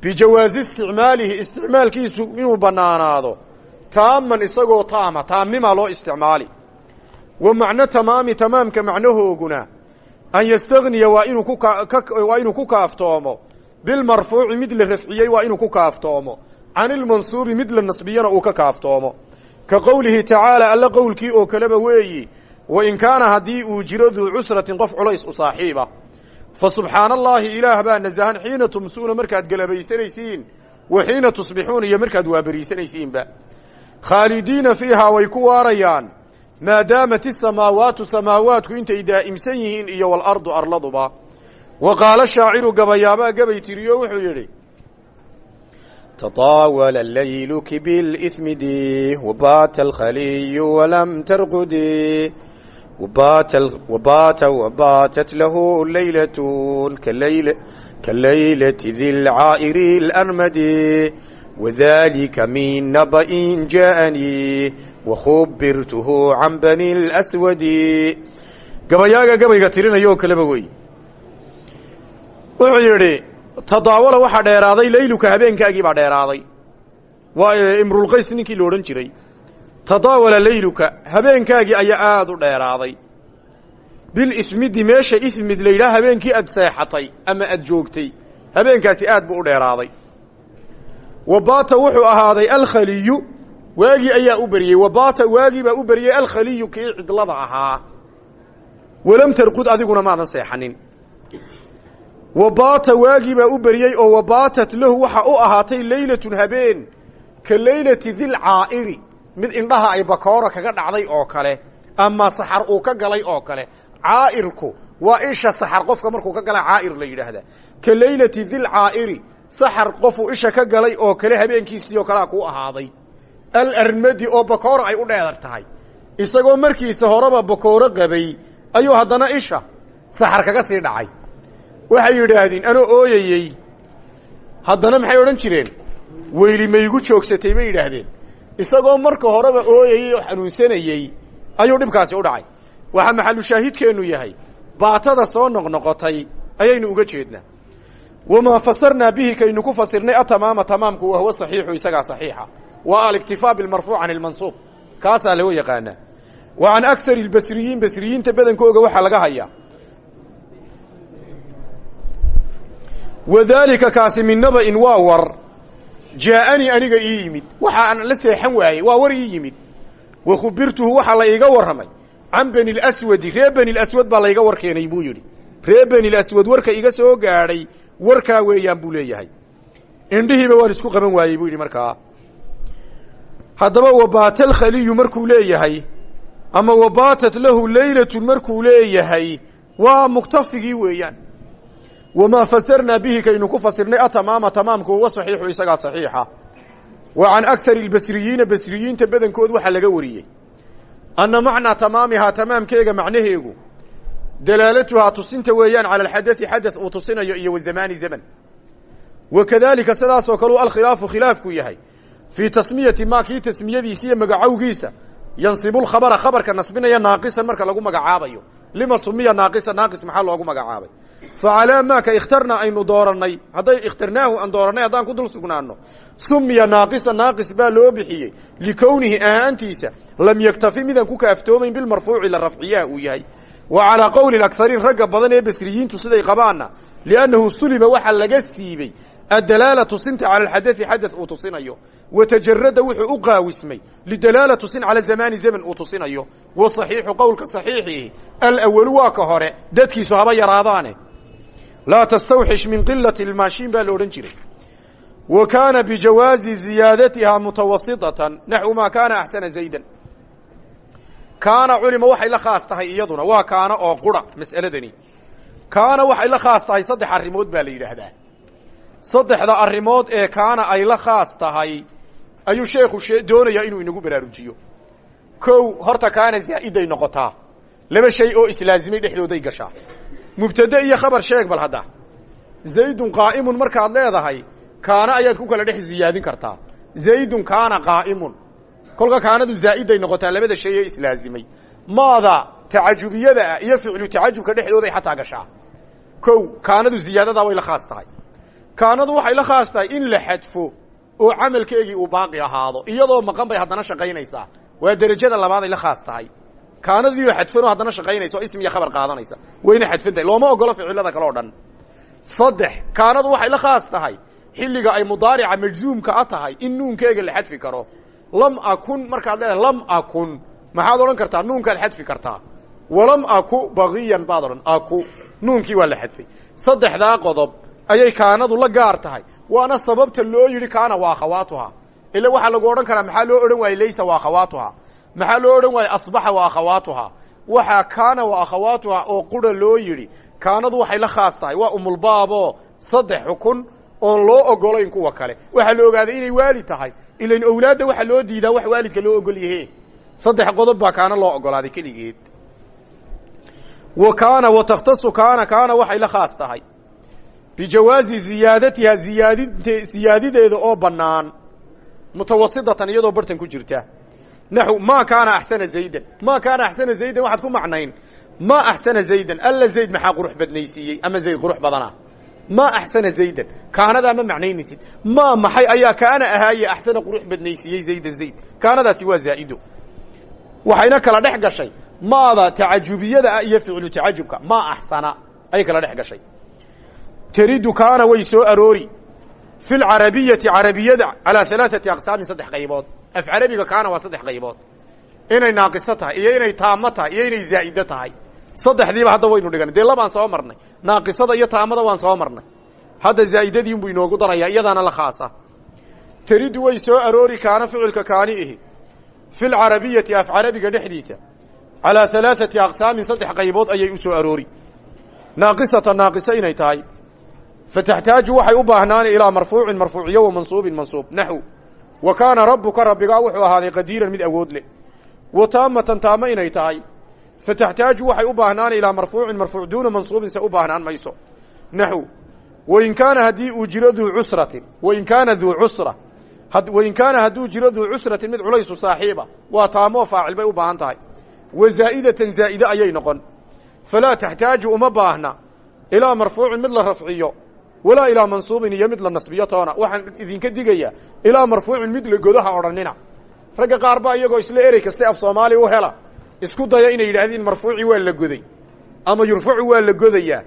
bijawaazi isticmaalihi isticmaalkiisu inuu bannaanaado. Taaman isagoo taama taamnimaa loo isticmaali. Wa macno tamaami tamaamka macnahooguna an yastagniya waa inuu ku kaaftoomo. Bilmarfuuci mid la rafciyey waa inuu ku kaaftoomo. Can ilmansuubi mid la nasbiyana uu ka kaaftoomo. Ka qowlihi tacaala alla qowlkii oo kaleba weeyi wain kaana haddii uu jiro duu cusratin qof culays u saaxiiba. Fa subxaana allaahi ilaah baa nasahan xiina tumsuuna markaad gelabaysanaysiin wa xiina tusbixuuna iyo markaad waaberiisanaysiinba khaalidiina fiihaa way ku waarayaan maadaamat isamaawaatu samaawaatku intay daa'imsan yihiin iyo walardu arladuba wa qaala shaaciru gabayaabaa gabay tiriyo wuxuu yidhi تطاول الليل كبالإثمد وبات الخلي ولم ترقد وبات, ال... وبات وباتت له ليلة كالليلة, كالليلة ذي العائر الأرمد وذلك wakhubirtuhu can bani اlswadi gabayaaga gabayga tirinayoo kaleba wey wuxuu yidhi tadaawala waxaa dheeraaday layluka habeenkaagii baa dheeraaday waa imrulqays ninkii la odhan jiray tadaawala layluka habeenkaagii ayaa aad u dheeraaday bilismidi meesha ismid la habeenkii aad seexatay ama aad joogtay habeenkaasi aad buu u dheeraaday wa baata wuxuu ahaaday alkhaliyu waagii ayaa u beriyey wa baata waagii baa u beriyey alkhaliyu kii cidlada ahaa. Walam tarqud adiguna maadan seexanin. Wa baata waagii baa u beriyey oo wa baatat lahu waxa u ahaatay leylatun habeen ka leylati dilcaa'iri mid indhaha ay bakoora kaga dhacday oo kale ama saxar uu ka galay oo kale. Caa'irku waa isha saxar qofka markuu ka gala caa'ir la yidhaahdaa ka leylati dilcaa'iri saxar qofuu isha ka galay oo kale habeenkiisii oo kalea kuu ahaaday alarmadi oo bakoora ay u dheedar tahay. Isagoo markiisa horeba bakooro qabay ayuu haddana isha saxar kaga sii dhacay. Waxay yidhaahdeen anoo ooyayey? Haddana maxay odhan jireen? Weyli maygu joogsatay bay yidhaahdeen. Isagoo marka horeba ooyayey oo xanuunsanayey ayuu dhibkaasi u dhacay. Waxaa maxalu shaahidkeennu yahay baatada soo noqnoqotay ayaynu uga jeednaa. Wamaa fasarnaa bihi kaynu ku fasirnay atamaama tamaamku wahuwa saxiixu isagaa saxiixa waa aliktifaa bilmarfuuc can ilmansuub kaasaa loo yaqaanaa wa can aksari lbasriyiin basriyiinta badankooga waxaa laga hayaa wadaalika kaasi min naba'in waa war. Jaa'anii aniga ii yimid. Waxa aan la seexan waayey waa war ii yimid. Wa khubirtuhu waxaa la iiga warramay. Can bani lswadi ree bani laswad baa layga war keenay buu yidhi. Ree bani laswad warka iga soo gaadhay warkaa weeyaan buu leeyahay. Indhihiiba waan isku qaban waayey buu yidhi markaa haddaba wabaata alkhaliyu markuu leeyahay ama wabaatat lahu leylatun markuu leeyahay waa muktafigii weeyaan. Wamaa fasarnaa bihi kaynu ku fasirnay atamaama tamaamku huwa saxiixu isagaa saxiixa. Wa can aksari albasriyiina basriyiinta badankood waxaa laga wariyey. Anna macnaa tamaamihaa tamaamkeega macnaheegu dalaalatuhaa tusinta weeyaan cala alxadai xadaث uu tusinayo iyo wa zamaani zaman. Wa kadalika sidaasoo kaleu alkhilaafu khilaafku yahay fii tasmiyati maa kii tasmiyadiisa iyo magacowgiisa yansibu lkhabara khabarka nasbinaya naaqisan marka lagu magacaabayo lima sumiya naaqisa naaqis maxaa loogu magacaabay fa calaa maaka ikhtarnaa aynu doorannay hadday ikhtarnaahu aan doorannay haddaan ku dul sugnaano sumiya naaqisa naaqis baa loo bixiyey likownihi ahaantiisa lam yaktafi midaan ku kaaftoomayn bilmarfuuci la rafciyaha uu yahay wa calaa qowli aksariin ragga badan ee basriyiintu siday qabaanna liannahu sulima waxaa laga siibey adalaala tusinta cala alxadai xadaث uu tusinayo wa tajarada wuxuu u qaawismay lidalaala tusin cala zamaani zaman uu tusinayo wa saxiixu qowlka saxiixihi alawalu waa ka hore dadkiisu haba yaraadaane laa tastawxish min qilati lmaashiin baa la odhan jiray wa kaana bijawaazi ziyaadatiha mutawasitatan naxwu maa kaana axsana zaydan kaana culima waxay la khaas tahay iyaduna waa kaana oo qura mas'aladani kaana waxay la khaas tahay saddex arrimood baa la yidhaahdaa saddexda arrimood ee kaana ay la khaas tahay ayuu sheekhu doonayaa inuu inagu baraarujiyo. Kow horta kaana zaa'iday noqotaa. Laba shay oo islaazimay dhexdooday gashaa. Mubtade iyo khabar sheeg bal hadda. Zaydun qaa'imun markaad leedahay kaana ayaad ku kala dhex ziyaadin kartaa. Zaydun kaana qaa'imun. Kolka kaanadu zaa'iday noqotaa labada shay ee islaazimay. Maada tacajubiyada ah iyo ficlu tacajubka dhexdooday xataa gashaa. Kow kaanadu ziyaadadaa way la khaas tahay kaanadu waxay la khaas tahay in la xadfo oo camalkeegii uu baaqi ahaado iyadoo maqan bay haddana shaqaynaysaa. Waa derajada labaaday la khaas tahay. Kaanadiioo xadfanoo haddana shaqaynaysa oo ismiya khabar qaadanaysa. Wayna xadfan looma ogolo ficilada kale o dhan. Saddex kaanadu waxay la khaas tahay xilliga ay mudaarica majzuumka a tahay in nuunkeega la xadfi karo. Lam akun markaad leedahay lam akun. Maxaad odhan kartaa nuunkaad xadfi kartaa. Walam aku bagiyan baad odhan aku. Nuunkii waa la xadfay. Saddexdaa qodob ayay kaanadu la gaar tahay. Waana sababta loo yidhi kaana waa akhawaatuha ila waxaa lagu odhan karaa maxaa loo odhan waaye laysa waa akhawaatuha maxaa loo odhan waaye asbaxa waa akhawaatuha waxaa kaana waa akhawaatuha oo qura loo yidhi. Kaanadu waxay la khaas tahay. Waa umulbaabo saddex xukun oon loo ogolayn kuwa kale. Waxaa la ogaaday inay waalid tahay. Ilan owlaadda waxaa loo diidaa wax waalidka loo ogol yahe saddex qodob baa kaana loo ogolaaday keligeed wa kaana wa takhtasu kaana kaana waxay la khaas tahay bijawaazi ziyaadatiha ziyaadinte siyaadideeda oo bannaan. Mutawasidatan iyadoo bartan ku jirta. Naxw maa kaana axsana zaydan. Maa kaana axsana zaydan waxaad ku macnayn. Maa axsana zaydan. Alla zayd maxaa qurux badnaysiiyey ama zayd qurux badana? Maa axsana zaydan. Kaanadaa ma macnaynaysid maa maxay? Ayaa kaana ahaaye axsana qurux badnaysiiyey zaydan zayd. Kaanadaasi waa zaa'ido waxayna kala dhex gashay. Maada tacajubiyada ah iyo ficlu tacajubka. Maa axsana ayay kala dhex gashay taridu kaana way soo aroori fi lcarabiyati carabiyada calaa alaaati aqsaamin saddex qaybood. Af carabiga kaana waa saddex qaybood. Inay naaqiso tahay iyo inay taamo tahay iyo inay zaa'ido tahay. Saddexdiiba hadda waynu dhiganay dee labaan soo marnay. Naaqisada iyo taamada waan soo marnay. Hadda zaa'idadiinbuu inoogu darayaa iyadaana la khaasa. Taridu way soo aroori kaana ficilka kaani ihi. Fi lcarabiyati af carabiga dhexdiisa calaa alaaati aqsaamin saddex qaybood ayay u soo aroori. Naaqisata naaqiso inay tahay fataxtaaju waxay u baahnaani ilaa marfuucin marfuuciyo wa mansuubin mansuub naxw wa kaana rabbuka rabbigaa wuxuu ahaaday qadiiran mid awood leh wa taamatan taamo inay tahay fataxtaaju waxay u baahnaani ilaa marfuucin marfuuc duuna mansuubin se u baahnaan mayso naxw wain kaana haddii uu jiro duu cusratin wain kaana duu cusra wain kaana hadduu jiro duu cusratin mid culaysu saaxiiba waa taamoo faacil bay u baahan tahay wa zaa'idatan ayay noqon falaa taxtaaju uma baahna ilaa marfuucin mid la rafciyo walaa ilaa mansuubin iyo mid la nasbiyo toona waxaan idinka digayaa ilaa marfuucin mid la godaha odhanina. Ragga qaar baa iyagoo isla erey kaste af soomaali u hela. Isku daya inay yidhaahdeen marfuuci waa la goday ama yurfacu waa la godayaa.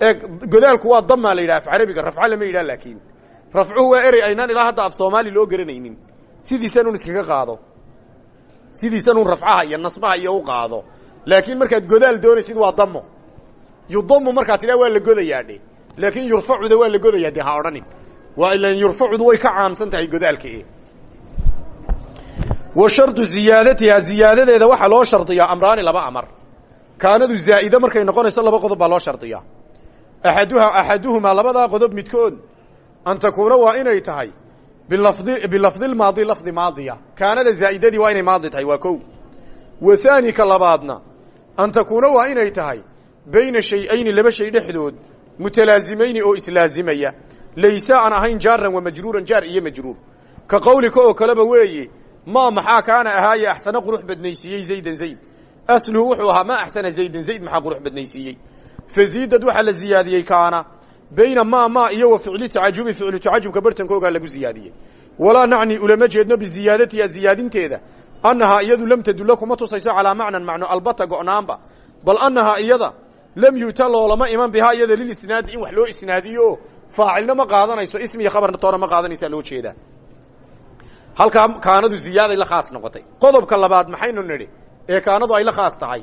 Ee godaalku waa damaa la yidhaha af carabiga rafca lama yidhaha laakiin rafcuhu waa erey aynaan ilaa hadda af soomaali loo garanaynin. Sidiisanun iskaga qaado. Sidiisanun rafcaha iyo nasbaha iyo u qaado. Laakiin markaad godaal doonaysid waa damo yudamu markaad tidhaha waa la godayaa laakiin yurfacuda waa la godayaa dee ha odhanin. Waa ilan yurfacudu way ka caamsan tahay godaalka e wa shardu ziyaadatiha ziyaadadeeda waxaa loo shardiyaa amraani laba amar. Kaanadu zaa'ide markay noqonayso laba qodob baa loo shardiyaa axaduha axaduhumaa labadaa qodob midkood an takuuna waa inay tahay bilafdi bilafdi lmaadi lafdi maadiya. Kaanada zaa'idadii waa inay maadi tahay waa kow. Wa haani ka labaadna an takuuna waa inay tahay bayna shay-ayni laba shay dhexdood mutalaazimayni oo islaazimaya laysa aan ahayn jaaran wa majruuran jaar iyo majruur ka qawlika oo kaleba weeye maa maxaa kaana ahaaye axsana qurux badnaysiiyey zaydan zayd asluhu wuxuu ahaa maa axsana zaydan zayd maxaa qurux badnaysiiyey faziidad waxaa la ziyaadiyey kaana bayna maa maa iyo wa ficli tacajubi ficlu tacajubka bartankoogaa lagu ziyaadiyey walaa nacni ulama jeedno biziyaadatiha ziyaadinteeda annahaa iyadu lam tadulla kuma tusayso calaa macnan macno albata go'naanba bal annahaa iyada lam yuuta loolama iman bihaa iyada lilisnaadi in wax loo isnaadiyo. Faacilna ma qaadanayso ismiya khabarna toona ma qaadanaysaa loo jeedaa halkaa kaanadu ziyaaday la khaas noqotay. Qodobka labaad maxaynu nidhi? Ee kaanadu ay la khaas tahay.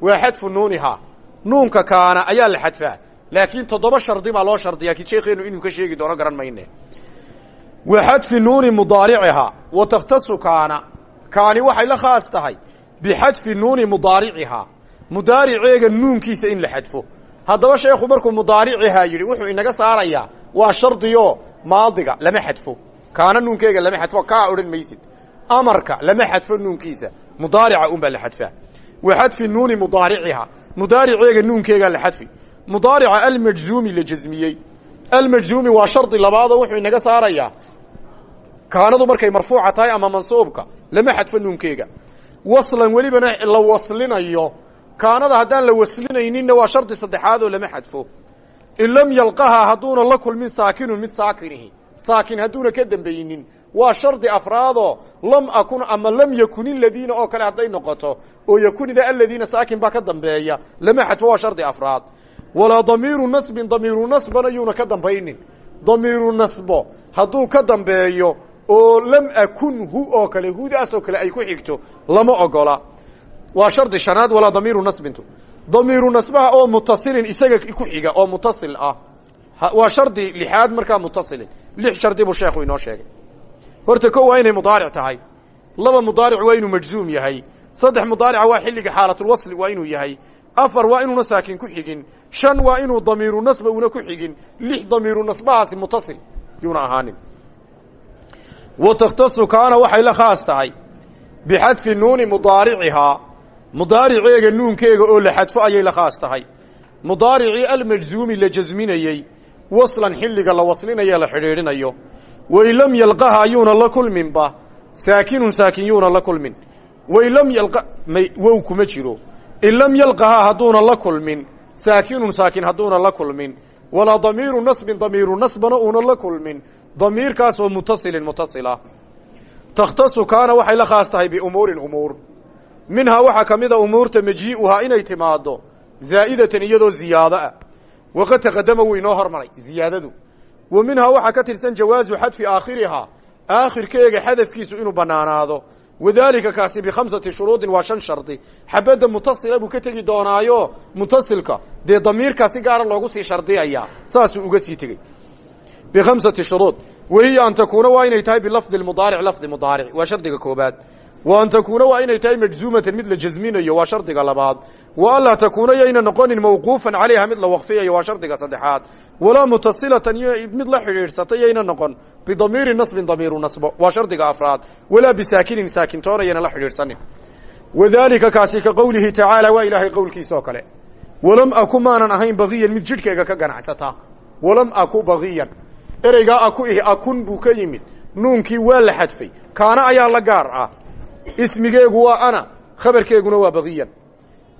Waa xadfu nuunihaa nuunka kaana ayaa la xadfaa. Laakiin toddoba shardi baa loo shardiyaa. Ki sheekheenu inuu ka sheegi doono garan mayne. Wa xadfi nuuni mudaaricihaa wa takhtasu kaana. Kaani waxay la khaas tahay. Bixadfi mudaariceega nuunkiisa in la xadfo. Haddaba sheekhu markuu mudaaricihaa yidhi wuxuu inaga saarayaa waa shardiyo maadiga lama xadfo. Kaana nuunkeega lama xadfo kaa odhan maysid. Amarka lama xadfo nuunkiisa mudaarica unbaa la xadfaa. Wa xadfi nuuni mudaaricihaa mudaariceega nuunkeegaa la xadfi. Mudaarica almajzuumi la jasmiyey almajzuumi waa shardi labaadoo wuxuu inaga saarayaa kaanadu markay marfuuca tahay ama mansuubka lama xadfo nuunkeega waslan welibana la waslinayo kaanada haddaan la waslinayninna waa shardi saddexaad oo lama xadfo. In lam yalqahaa hadduuna la kulmin saakinun mid saakinihi. Saakin hadduuna ka dambaynin. Waa shardi afraadoo lam akun ama lam yakun iladiina oo kale hadday noqoto oo yakunida aladiina saakin baa ka dambeeya. Lama xadfo waa shardi afraad. Walaa damiiru nasbin damiiru nasbana yuuna ka dambaynin. Damiiru nasbo hadduu ka dambeeyo oo lam akun hu oo kale hudaasoo kale ay ku xigto lama ogola waa shardi shanaad walaa damiiru nasbintu damiiru nasbaha oo mutasilin isaga ku xiga oo mutasil ah. Waa shardi lixaad markaa mutasilin. Lix shardi buu sheekhu inoo sheegay. Horta ko waa inay mudaaric tahay. Laba mudaaric waa inuu majzuum yahay. Saddex mudaarica waa xilliga xaalatulwasli waa inuu yahay. Afar waa inuuna saakin ku xigin. Shan waa inuu damiiru nasba una ku xigin. Lix damiiru nasbahaasi mutasil yuuna ahaanin. Wa takhtasu kaana waxay la khaas tahay. Bixadfi nuuni mudaaricihaa mudaariceega nuunkeega oo la xadfo ayay la khaas tahay. Mudaaricii almajzuumi la jasminayey waslan xilliga la waslinaye la xidhiidhinayo. Wain lam yalqaha yuuna la kulminba saakinun saakin yuuna la kulmin. Wain lam yalqa wow kuma jiro. In lam yalqahaa hadduuna la kulmin saakinun saakin hadduuna la kulmin. Walaa damiiru nasbin damiiru nasbana uuna la kulmin. Damiirkaasoo mutasilin mutasila. Takhtasu kaana waxay la khaas tahay biumuurin umuur minhaa waxaa ka mida umuurta majii'uhaa inay timaaddo zaa'idatan iyadoo ziyaado ah. Waqad taqadama wuu inoo hormaray ziyaadadu. Wa minhaa waxaa ka tirsan jawaazu xadfi aakhirihaa aakhirkeega xadafkiisu inuu bannaanaado. Wadaalika kaasi bikhamsati shuruudin waa shan shardi. Xabadda mutasila buu ka tegi doonaayo mutasilka dee damiirkaa si gaara loogu sii shardiyaya saasuu uga sii tegey. Bikhamsati shuruud wahiya an takuuna waa inay tahay bilafdi mudaaric lafdi mudaaric waa shardiga koobaad wa an takuuna waa inay tahay majzuumatan mid la jasminayo waa shardiga labaad wa anlaa takuuna yayna noqonin mawquufan calayha mid la waqfiyayo waa shardiga saddexaad walaa mutasilatan mid la xidhiidhsatay yayna noqon bidamiiri nasbin damiiru nasbo waa shardiga afraad walaa bisaakinin saakintoonayana la xidhiidhsanin wadaalika kaasi ka qowlihi tacaala waa ilaahay qowlkiisa oo kale walam aku maanan ahayn bagiyan mid jidhkayga ka ganacsata walam aku bagiyan ereygaa aku ihi akun ka yimid nuunkii waa la xadfay kaana ayaa la ismigeegu waa ana khabarkeeguna waa bagiyan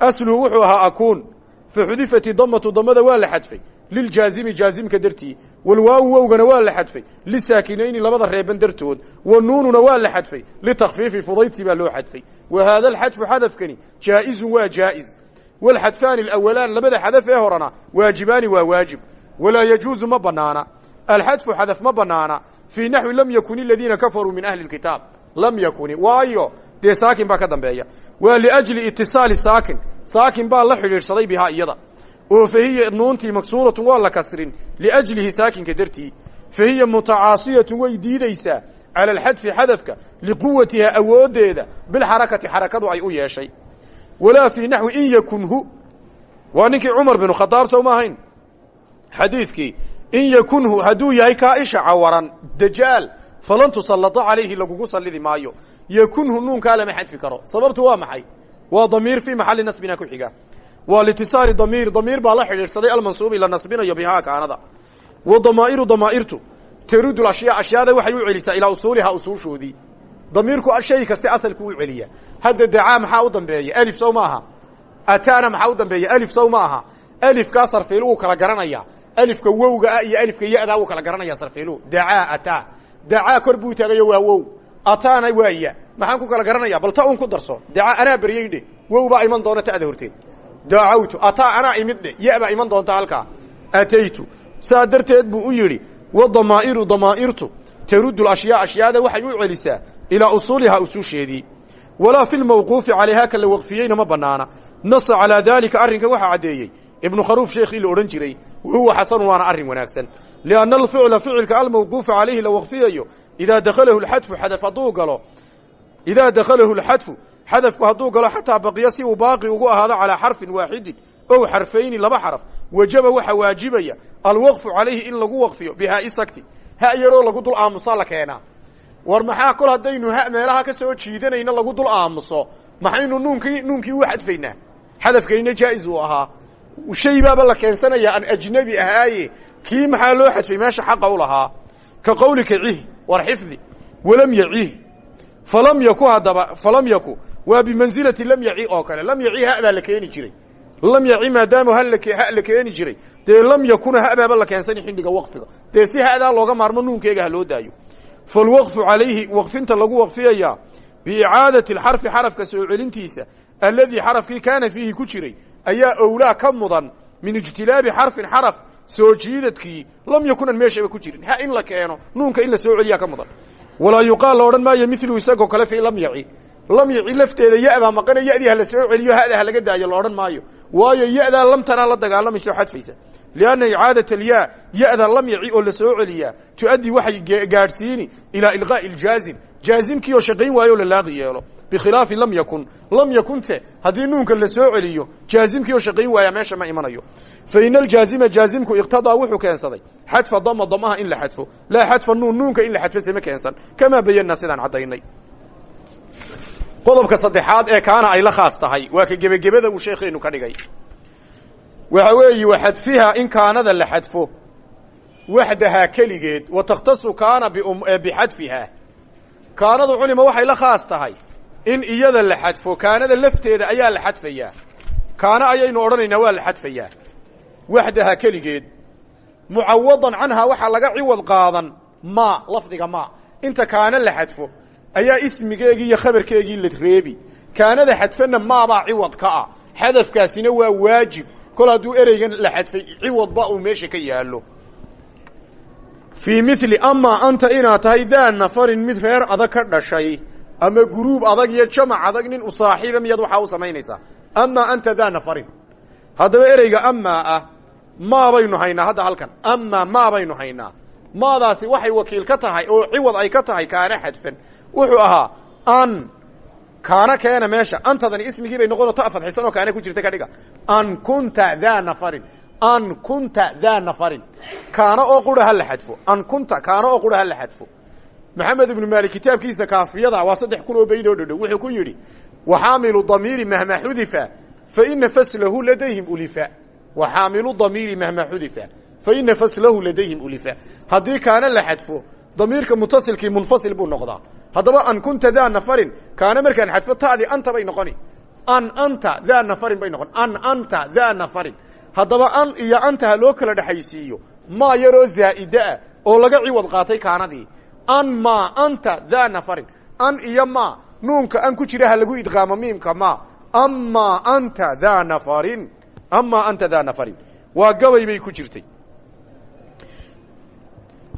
asluhu wuxuu ahaa akuun. Fa xudifati damatu damada waa la xadfay. Liljaazimi jaazimka dartii. Walwaawu wowgana waa la xadfay. Lisaakinayni labada reeban dartood. Wanuununa waa la xadfay. Litakfiifi fudaydsi baa loo xadfay. Wa haada alxadfu xadafkani jaa'izun waa jaa'iz. Walxadfaani alawalaan labada xadaf ee horena waajibaani waa waajib. Walaa yajuuzu ma banaana alxadfu xadaf ma banaana fii naxwi lam yakun aladiina kafaruu min ahli lkitaab lam yakuni. Waayo dee saakin baa ka dambeeya. Waa liajli itisaali saakin. Saakin baa la xidhiidhsaday bihaa iyada. Oo fahiya nuuntii maksuuratun waa la kasrin liajlihi saakinka dartii. Fahiya mutacaasiyatun way diideysaa cala alxadfi xadafka liquwatihaa awooddeeda bilxarakati xarakadu ay u yeeshay. Walaa fii naxwi in yakunhu. Waa ninkii cumar binu khadaab sow ma ahayn? In yakunhu hadduu yahay kaaisha cawaran dajaal falan tusallata calayhi lagugu sallidi maayo. Yakunhu nuunkaa lama xadfi karo. Sababtu waa maxay? Waa damiir fii maxalli nasbina ku xiga. Waa litisaali damiir. Damiir baa la xidhiidhsaday almansuubi la nasbinayo bihaa kaanada wa damaa'iru damaa'irtu. Tarudu ashyaa. Ashyaada waxay u celisaa ilaa usuulihaa usuushoodii. Damiirku shay kaste asalku u celiya hadda dacaa maxaa u dambeeya? Alif sow ma aha. Ataana u dambeeya? Alif sow ma aha. Alifkaa kala garanayaa. Alifka wowga ah iyo alifka ya-daa wuu kala garanaya sarfiilu. Dacaa ataa dacaa kor buu taagayo waa wow ataana waa ya maxaan ku kala garanaya bal ta un ku darso. Dacaa anaa beryey dhe wow iman doona ta'da horteed. Daacawtu ataa anaa imid dhe ya baa iman doonta halkaa. Ataytu. Saa darteed buu u yidhi wa damaa'iru damaa'irtu taruddu ashyaa ashyaada waxay u celisaa ilaa usuulihaa usuusheedii. Walaa fi lmawquufi calayhaa ka la waqfiyeyna ma banaana nasa calaa daalika arrinka waxaa caddeeyey ibnu kharuuf sheekhii la odhan jiray wa huwa xasanun waana arrin wanaagsan. Lianna alficla ficilka almawquufa calayhi la waqfiyayo. Idaa dakhalahu lxadfu xadaf hadduu galo. Idaa dakhalahu lxadfu xadafku hadduu galo xataa baqiya si uu baaqi ugu ahaado calaa xarfin waaxidin ow xarfayni laba xaraf wajaba waxaa waajibaya alwaqfu calayhi in lagu waqfiyo bihaa sakti ha yaroo lagu dul aamusaa la keenaa war maxaa kol haddaynu ha meelaha ka soo jiidanayna lagu dul aamuso? Maxaynu nuunkii nuunkii u xadfaynaa? Xadafkanina jaa'iz uu ahaa shay baaba la keensanayaa aan ajnebi ahaaye kii maxaa loo xadfay meesha xaqa u lahaa ka qowlika cih war xifdi walam yacih falam yaku haddaba falam yaku waa bimansilati lam yaci oo kale lam yaci ha baa la keeni jiray lam yaci maadaama ha la keeni jiray dee lam yakuna ha baaba la keensani xilliga waqfiga dee si hadaa looga maarmo nuunkeega ha loo daayo falwaqfu calayhi waqfinta lagu waqfiyayaa biicaadati alxarfi xarafka soo celintiisa alladii xarafkii kaana fiihi ku jiray ayaa owlaa ka mudan min ijtilaabi xarfin xaraf soo jiidadkii lam yakunan meeshaba ku jirin. Ha in la keeno nuunka in la soo celiyaa ka mudan. Walaa yuqaal la odhan maayo milu isagoo kale fii lam yaci. Lam yaci lafteeda ya-baa maqana ya-dii ha la soo celiyo hada ha laga daayo la odhan maayo. Waayo ya-daa lamtanaa la dagaalamayso xadfaysa. Lianna icaadat alyaa ya-da lam yaci oo la soo celiyaa tu-addii waxay gaadhsiini ilaa ilqaa'i iljaazim jaazimkii oo shaqayn waayo o la laaqi yeelo. Bikhilaafi lam yakun. Lam yakunte haddii nuunka la soo celiyo jaazimkii oo shaqayn waaya meesha ma imanayo. Fa ina aljaazima jaazimku iqtadaa wuxuu keensaday. Xadfa dama damaha in la xadfo. Laa xadfa nuun nuunka in la xadfo sema keensan. Kamaa bayanaa sidaan caddaynay. Qodobka saddexaad ee kaana ay la khaas tahay waa ka gebagebada uu sheekheenu ka dhigay. Waxa weeye wa xadfihaa in kaanada la xadfo. Waxdahaa keligeed wa takhtasu kaana bixadfihaa kaanadu culima waxay la khaas tahay. In iyada la xadfo kaanada lafteeda ayaa la xadfayaa. Kaana ayaynu odhanaynaa waa la xadfayaa. Waxdahaa keligeed mucawadan canhaa waxaa laga ciwad qaadan ma lafdiga ma. Inta kaana la xadfo ayaa ismigeegii iyo khabarkeegii la reebi. Kaanada xadfana maabaa ciwad ka ah. Xadafkaasina waa waajib. Kol hadduu ereygan la xadfay ciwadba uu meesha ka yaallo fii mili amaa anta inaad tahay daa nafarin mid reer adag ka dhashay ama guruub adag iyo jamac adag nin u saaxiiba miyaad waxaa u samaynaysaa amaa anta daa nafarin. Haddaba ereyga amaa ah maa baynu haynaa hadda halkan. Amaa maa baynu haynaa. Maadaasi waxay wakiil ka tahay oo ciwad ay ka tahay kaana xadfan. Wuxuu ahaa an kaana keena meesha. Antadani ismigii bay noqon ta fadxisan oo kaana ku jirta ka dhiga. An kunta daa nafarin an kunta daa nafarin. Kaana oo qura la xadfo. An kunta kaana oo qura ha la xadfo. Maxamed ibnu maalik kitaabkiisa kaafiyada waa saddex kun oo bayd oo dhodhow wuxuu ku yidhi waxaamilu damiiri mahma xudifa faina faslahu ladayhim ulifa. Waxaamilu damiiri mahma xudifa faina faslahu ladayhim ulifa. Haddii kaana la xadfo damiirka mutasilkii munfasil buu noqdaa. Haddaba an kunta daa nafarin kaana markaan xadfo taadi anta bay noqoni. An anta daa nafarin bay noqon. An anta daa nafarin haddaba an iyo anta ha loo kala dhexaysiiyo maa yaroo zaa'ida ah oo laga ciwad qaatay kaanadii? An ma anta daa nafarin. An iyo ma nuunka an ku jira ha lagu idqaamo miimka ma amaa anta daa nafarin. Amaa anta daa nafarin. Waa gabay bay ku jirtay.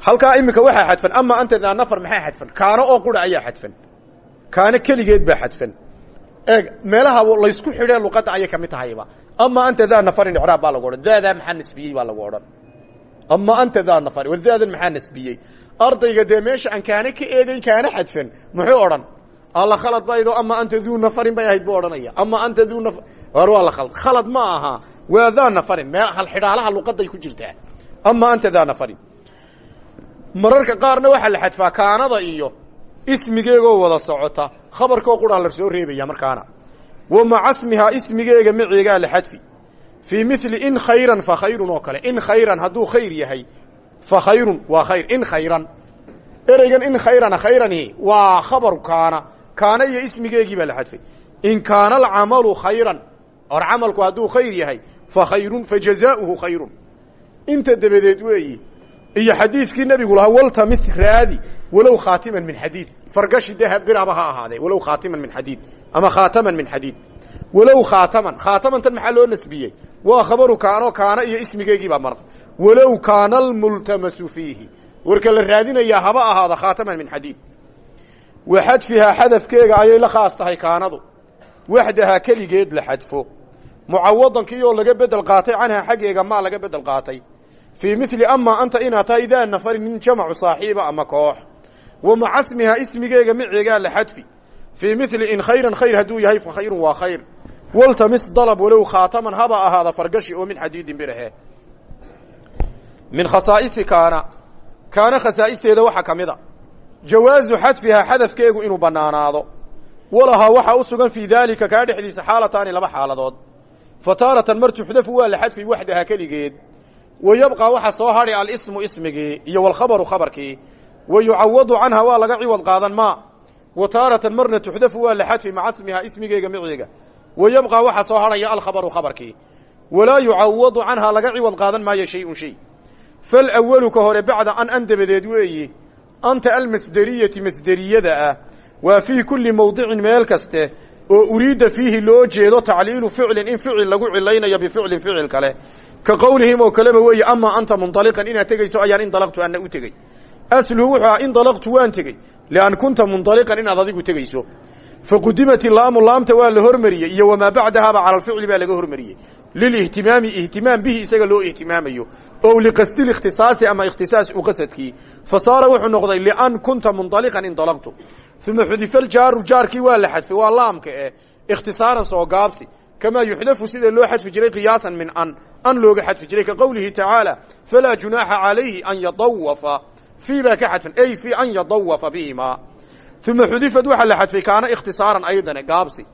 Halkaa iminka waxaa xadfan amaa anta daa nafar maxaa xadfan? Kaano oo qura ayaa xadfan. Kaano keligeed baa xadfan. Meelaha laysku xidhee luqadda ayay ka mid tahayba amaa anta daa nafarin icraab baa lagu odhan. Daadaa maxaa nasbiyey baa lagu odhan. Amaa anta daa nafarin war daadan maxaa nasbiyey ardayga dee meesha aan kaana ka eegayn kaana xadfan muxuu odhan. Alla khalad baydo ama anta duu nafarin bay ahayd buu odhanaya. Ama anta duu nafar war waa la ma aha waa daa nafarin. Meel halxidhaalaha luqaday ku jirtaa. Ama anta daa nafarin. Mararka qaarna waxaa la xadfaa kaanada iyo ismigeegoo wada socota. Khabarkoo quraa la soo reebaya markaana wa maca smihaa ismigeega maceegaa la xadfi fii mili in khayran fa khayrun oo kale. In khayran hadduu khayr yahay fa khayrun waa khayr. In khayran. Ereygan in khayrana khayrani waa khabaru kaana. Kaana iyo ismigeegii baa la xadfay in kaana alcamalu khayran or camalku hadduu khayr yahay fa khayrun fa jazaauhu khayrun. Inta dabadeed weeyi iyo xadiidkii nebigu lahaa waltamis raadi walow khaatiman min xadiid fargashi dahab biraba ha ahaadee walow khaatiman min xadiid ama khaataman min xadiid. Walow khaataman khaatamantan maxaa loo nasbiyey? Waa khabaru kaano kaana iyo ismigeegii baa marq walow kaana almultamasu fiihi. Warka la raadinayaa haba ahaada khaataman min xadiid. Wa xadfihaa xadafkeega ayay la khaas tahay kaanadu. Waxdahaa keligeed la xadfo. Mucawadankii oo laga bedel qaatay canhaa xaggeega maa laga bedel qaatay. Fii mili amaa anta inaad tahay daa nafarin nin jamacu saaxiiba ama koox wa maca smihaa ismigeega maceegaa la xadfi. Fii mili in khayran khayr hadduu yahay fa khayrun waa khayr. Waltamis dalab walow khaataman haba ahaada fargashi oo min xadiidin birahe min khasaa'isi kaana kaana khasaa'isteeda waxaa ka mid a jawaazu xadfihaa xadafkeegu inuu bannaanaado. Walahaa waxaa u sugan fii daalika kaa dhexdiisa xaalataani laba xaaladood. Fa taaratan mar tuxdafu waa la xadfi waxdaha keligeed. Wa yabqaa soo hadhi alismu ismigii iyo walkhabaru khabarkii wa yucawadu canha waa laga ciwad qaadan maa wa taaratan marna tuxdafu waa la xadfi maca smihaa ismigeega maceega wa yabqaa waxa soo hadhaya alkhabaru khabarkii walaa yucawadu canhaa laga ciwad qaadan maayo shay-un shay falwalu ka hore bacda an an dabadeed weeyi anta almasderiyati masderiyada ah waa fii kulli mawdicin meel kaste oo uriidda fiihi loo jeedo tacliilu ficlin in ficil lagu cilaynayo bificlin ficil kale ka qowlihim oo kaleba weeye amaa anta mundaliqan inaad tegayso ayaan indalaqtu ana u tegey asluhu wuxuu aha indalaqtu waan tegey lian kunta mundaliqan inaad adigu tegayso faqudimat ilaamu laamta waa la hormariyey iyo wamaa bacdahaaba cala alficli baa laga hormariyey lilihtimaami ihtimaam bihi isaga loo ihtimaamayo o liqasdi likhtisaasi ama ikhtisaas u qasadkii fa saara wuxuu noqday lian kunta mundaliqan indalaqtu uma xudifa ljaaru jaarkii waa la xadfay waa laamka eh ikhtisaaran soo gaabsi kamaa yuxdafu sida loo xadfi jiray qiyaasan min an an looga xadfi jiray ka qowlihi tacaala falaa junaaxa calayhi an yadawafa fii baa ka xadfan ay fii an yadawafa bihimaa uma xudifad waxaa la xadfay kaana ikhtisaaran aydane gaabsi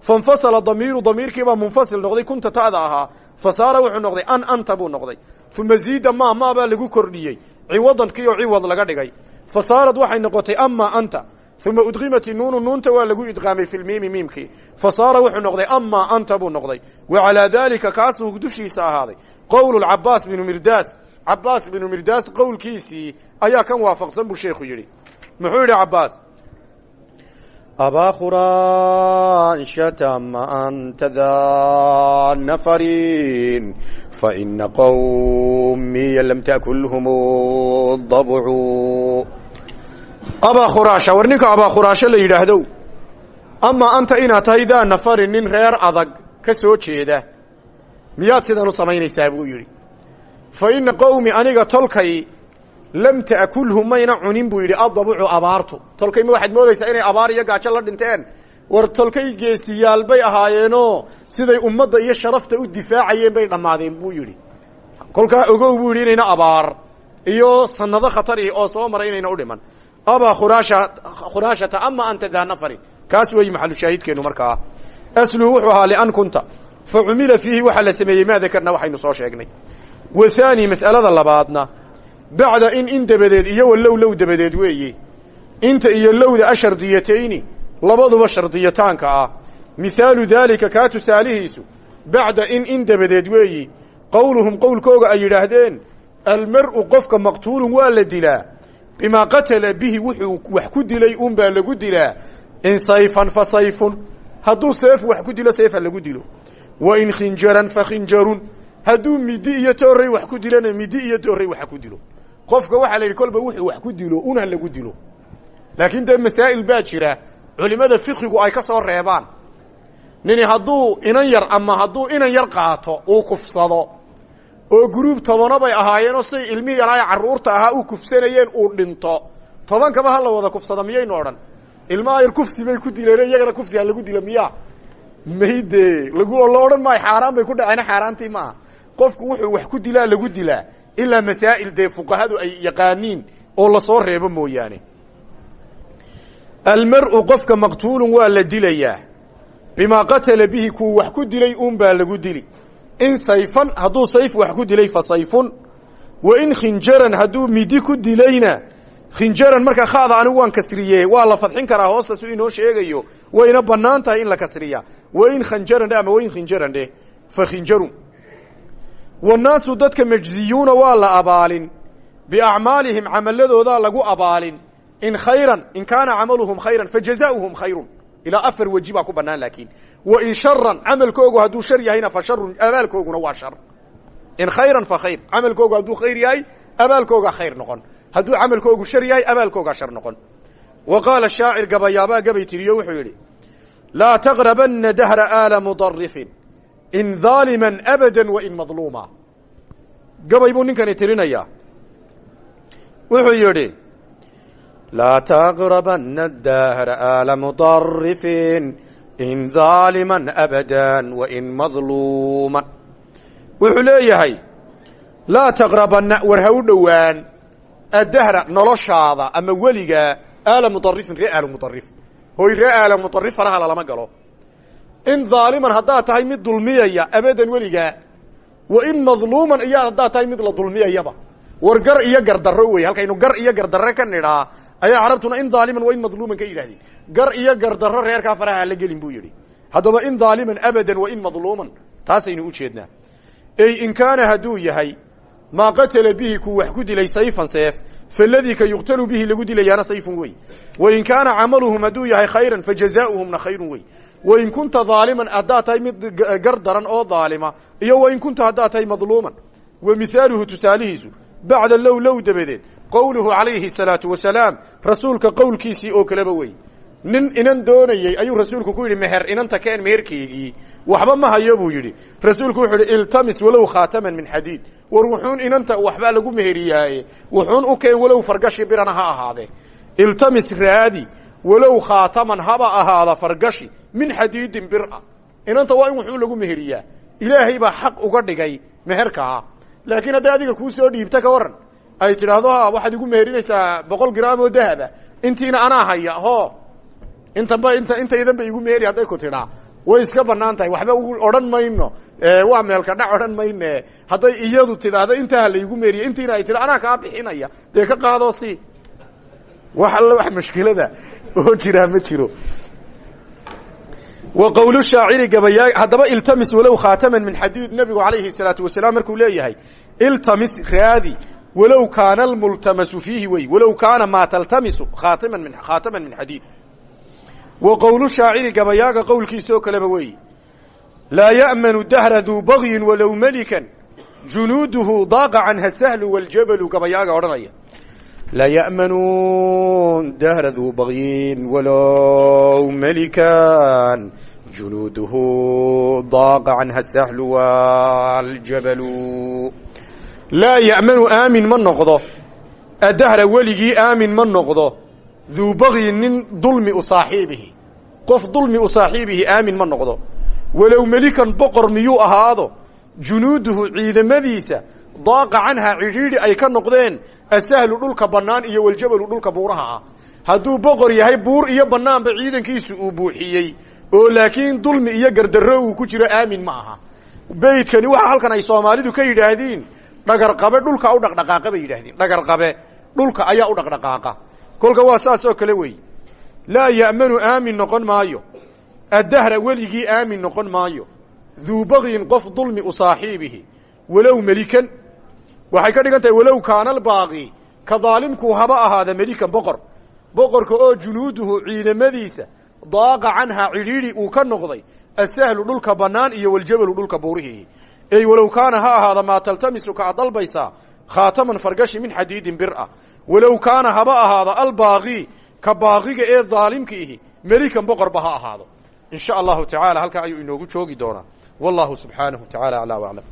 fainfasala damiiru damiirkiibaa munfasil noqday kunta ta'da ahaa fa saara wuxuu noqday an anta buu noqday uma ziida maa maabaa lagu kordhiyey ciwadankii oo ciwad laga dhigay fa saarad waxay noqotay amaa anta uma udqimat nuunu nuunta waa lagu idqaamay fi lmiimi miimkii fa saara wuxuu noqday amaa anta buu noqday wa calaa daalika kaasuu dushiisa ahaaday qowl cabaas binu mirdaas cabaas binu mirdaas qowlkiisii ayaa kan waafaqsan buu sheekhu yidhi. Muxuu yidhi cabaas abaa khuraanshata ma anta daa nafarin faina qowmiya lam takulhum dabcu abaa khuraasha war ninka abaa khuraasho la yidhaahdow amaa anta inaad tahay daa nafarin nin reer adag ka soo jeeda. Miyaad sidan u samaynaysaa buu yidhi fa inna qowmi aniga tolkay lam ta'kulhu mayna cunin buu yidhi addabucu abaartu. Tolkay ma waxaad moodaysaa inay abaar iyo gaajo la dhinteen? War tolkay geesiyaal bay ahaayeenoo siday ummadda iyo sharafta u difaacayeen bay dhammaadeen buu yidhi. Kolkaa ogow buu yidhi inayna abaar iyo sanado khatarihi oo soo maray inayna u dhiman. Abaa khuraasha khuraashata ama anta daa nafarin. Kaas weeye maxalu shaahidkeennu markaa. Asluhu wuxuu ahaa lian kunta fa cumila fiihi waxaa la sameeyey maa dakarna waxaynu soo sheegnay wa haani mas'alada labaadna bacda in in dabadeed iyo wa low low dabadeed weeye inta iyo lowda a shardiyatayni labaduba shardiyataanka ah. Mihaalu daalika kaa tusaalihiisu bacda in in dabadeed weeyi. Qowluhum qowlkooga ay yidhaahdeen almar'u qofka maqtuulun waa la dilaa. Bimaa qatala bihi wuxuu wax ku dilay unbaa lagu dilaa. In sayfan fa sayfun hadduu seef wax ku dilo seefa lagu dilo. Wa in khinjaran fa khinjarun hadduu midi iyo toorey wax ku dilona midi iyo toorey waxa ku dilo. Qofka waxaa la yidhi kolba wuxuu wax ku dilo un ha lagu dilo. Laakiin dee masaa'il baa jira culimmada fiqigu ay ka soo reebaan. Nini hadduu inan yar ama hadduu inan yar qaato uu kufsado. Oo guruub tobano bay ahaayeenoo say ilmi yaraaye carruurta ahaa u kufsanayeen uu dhinto. Tobankaba ha la wada kufsado miyaynu odhan ilmaha yar kufsi bay ku dileen iyagana kufsi ha lagu dilo mayde lagu la odhan maayo xaaraan bay ku dhaceen xaaraantii maaha qofku wuxuu wax ku dilaa lagu dilaa ilaa masaa'il dee fuqahadu ay yaqaaniin oo la soo reebo mooyaane. Almar'u qofka maqtuulun waa la dilayaa. Bimaa qatala bihi kuu wax ku dilay un baa lagu dili. In sayfan hadduu sayf wax ku dilay fa sayfun. Wa in khinjaran hadduu midi ku dilayna khinjaran markaa khaada anigu waan kasriye waa la fadxin karaa hoosta su inoo sheegayo. Wayna bannaan in la kasriya wain khanjaran dheh ama wain khinjaran dheh fa khinjarun wannaasu dadka majziyuuna waa la abaalin. Biacmaalihim camaladoodaa lagu abaalin. In khayran in kaana camaluhum khayran fa jazaauhum khayrun. Ilaa afar weji baa ku bannaan laakiin. Wa in sharan camalkoogu hadduu shar yahayna fa sharun abaalkooguna waa shar. In khayran fa khayr camalkoogu hadduu khayr yahay abaalkoogaa khayr noqon. Hadduu camalkoogu shar yahay abaalkoogaa shar noqon. Wa qaala shaacir gabayaabaa gabay tiriyo wuxuu yidhi laa taqrabanna dahra aala mudarifin in daaliman abada wa in madluuma. Gabay buu ninkani tirinayaa wuxuu yidhi laa taqrabanna dahra aala mudarifin in daaliman abada wa in madluuman wuxuu leeyahay laa taqrabanna war ha u dhowaan. Addahra noloshaada ama weligaa aala mudarifin ree aala mudarif hoy ree aala mudarif faraha lalama galo in daaliman haddaad tahay mid dulmiyaya abadan weligaa wa in madluuman iyo haddaad tahay mid la dulmiyayaba. War gar iyo gardarro wey halkaynu gar iyo gardarre ka nidhaa ayaa carabtuna in daaliman wa in madluuman ka yidhahdeen gar iyo gardarro reerkaa faraha la gelin buu yidhi. Haddaba in daaliman abadan wa in madluuman taasaynu u jeednaa. Ey in kaana hadduu yahay maa qatala bihi kuu wax ku dilay sayfan seef faladii ka yuqtalu bihi lagu dilayaana sayfun wey wain kaana camaluhum hadduu yahay khayran fajazaauhumna khayrun wey wain kunta daaliman haddaad tahay mid gar daran oo daalima iyo wain kunta haddaad tahay madluuman. Wa mihaaluhu tusaalihiisu bacda low low dabadeed qowluhu calayhi salaatu wasalaam rasuulka qowlkiisii oo kaleba wey. Nin inan doonayey ayuu rasuulku ku yidhi meher inanta keen meherkeygii. Waxba ma hayo buu yidhi. Rasuulku wuxuu yidhi iltamis walow khaataman min xadiid. War wuxuun inanta waxbaa lagu meheriyaaye. Wuxuun u keen walow fargashi birana ha ahaadee iltamis raadi walow khaataman haba ahaada fargashi min xadiidin bira. Inanta waa in wuxuu lagu meheriyaa. Ilaahay baa xaq uga dhigay meherkaa laakiin hadday adiga kuu soo dhiibta ka waran ay tidhaahdo waxaad igu meherinaysaa boqol gram oo dahaba intiina anaa haya ho intanba int intaydanba igu meheri hadday ku tidhaa. Way iska bannaan tahay. Waxba odhan mayno. Waa meelka dhac odhan mayne. Hadday iyadu tidhaahdo intaa laygu meheriya intiina ay tidha anaa kaa bixinaya. Dee ka qaadoo si wax alla wax mushkilada oo jiraa ma jiro. Wa qowlu shaaciri gabayaa haddaba iltamis walow khaataman min xadiid nabigu calayhi salaatu wasalaam markuu leeyahay iltamis raadi walow kaana almultamasu fiihi wey walow kaana maa taltamisu khaatiman min khaataman min xadiid. Wa qowlu shaaciri gabayaaga qowlkiisaoo kaleba weeye laa ya'manu dahra duu bagyin walow melikan junuuduhu daaqa canha sahlu waljabalu gabayaaga odhanaya ya'manu dahra duu bagyin walow melikan junuuduhu daaqa canha sahlu waljabalu laa ya'manu aamin ma noqdo addahra weligii aamin ma noqdo duu bagyin nin dulmi u saaxiibihi qof dulmi u saaxiibihi aamin ma noqdo walow melikan boqor miyuu ahaado junuuduhu ciidamadiisa daaqa canhaa cidhiidhi ay ka noqdeen asahlu dhulka bannaan iyo waljabalu dhulka buuraha ah. Hadduu boqor yahay buur iyo bannaanba ciidankiisu uu buuxiyey oo laakiin dulmi iyo gardarro uu ku jiro aamin ma aha. Beydkani waxa halkan ay soomaalidu ka yidhaahdiin dhagarqabe dhulka u dhaqdhaqaaqa bay yidhaahdeen. Dhagarqabe dhulka ayaa u dhaqdhaqaaqa. Kolka waa saas oo kale wey. Laa ya'manu aamin noqon maayo. Addahra weligii aamin noqon maayo. Duu bagyin qof dulmi u walow melikan waxay ka dhigan tahay walow kaana albaaqi ka daalimku haba ahaada melikan boqor. Boqorka oo junuuduhu ciidamadiisa daaqa canhaa cidhiidhi uu ka noqday asahlu dhulka bannaan iyo waljabalu dhulka buurihii. Ey walow kaana ha ahaada maa taltamisu ka ad dalbaysaa khaataman fargashi min xadiidin bir ah walow kaana haba ahaada albaaqi ka baaqiga ee daalimka ihi melikan boqorba ha ahaado. In sha allahu tacaala halkaa ayuu inoogu joogi doonaa. Wallahu subxaanahu tacaala aclaa waclam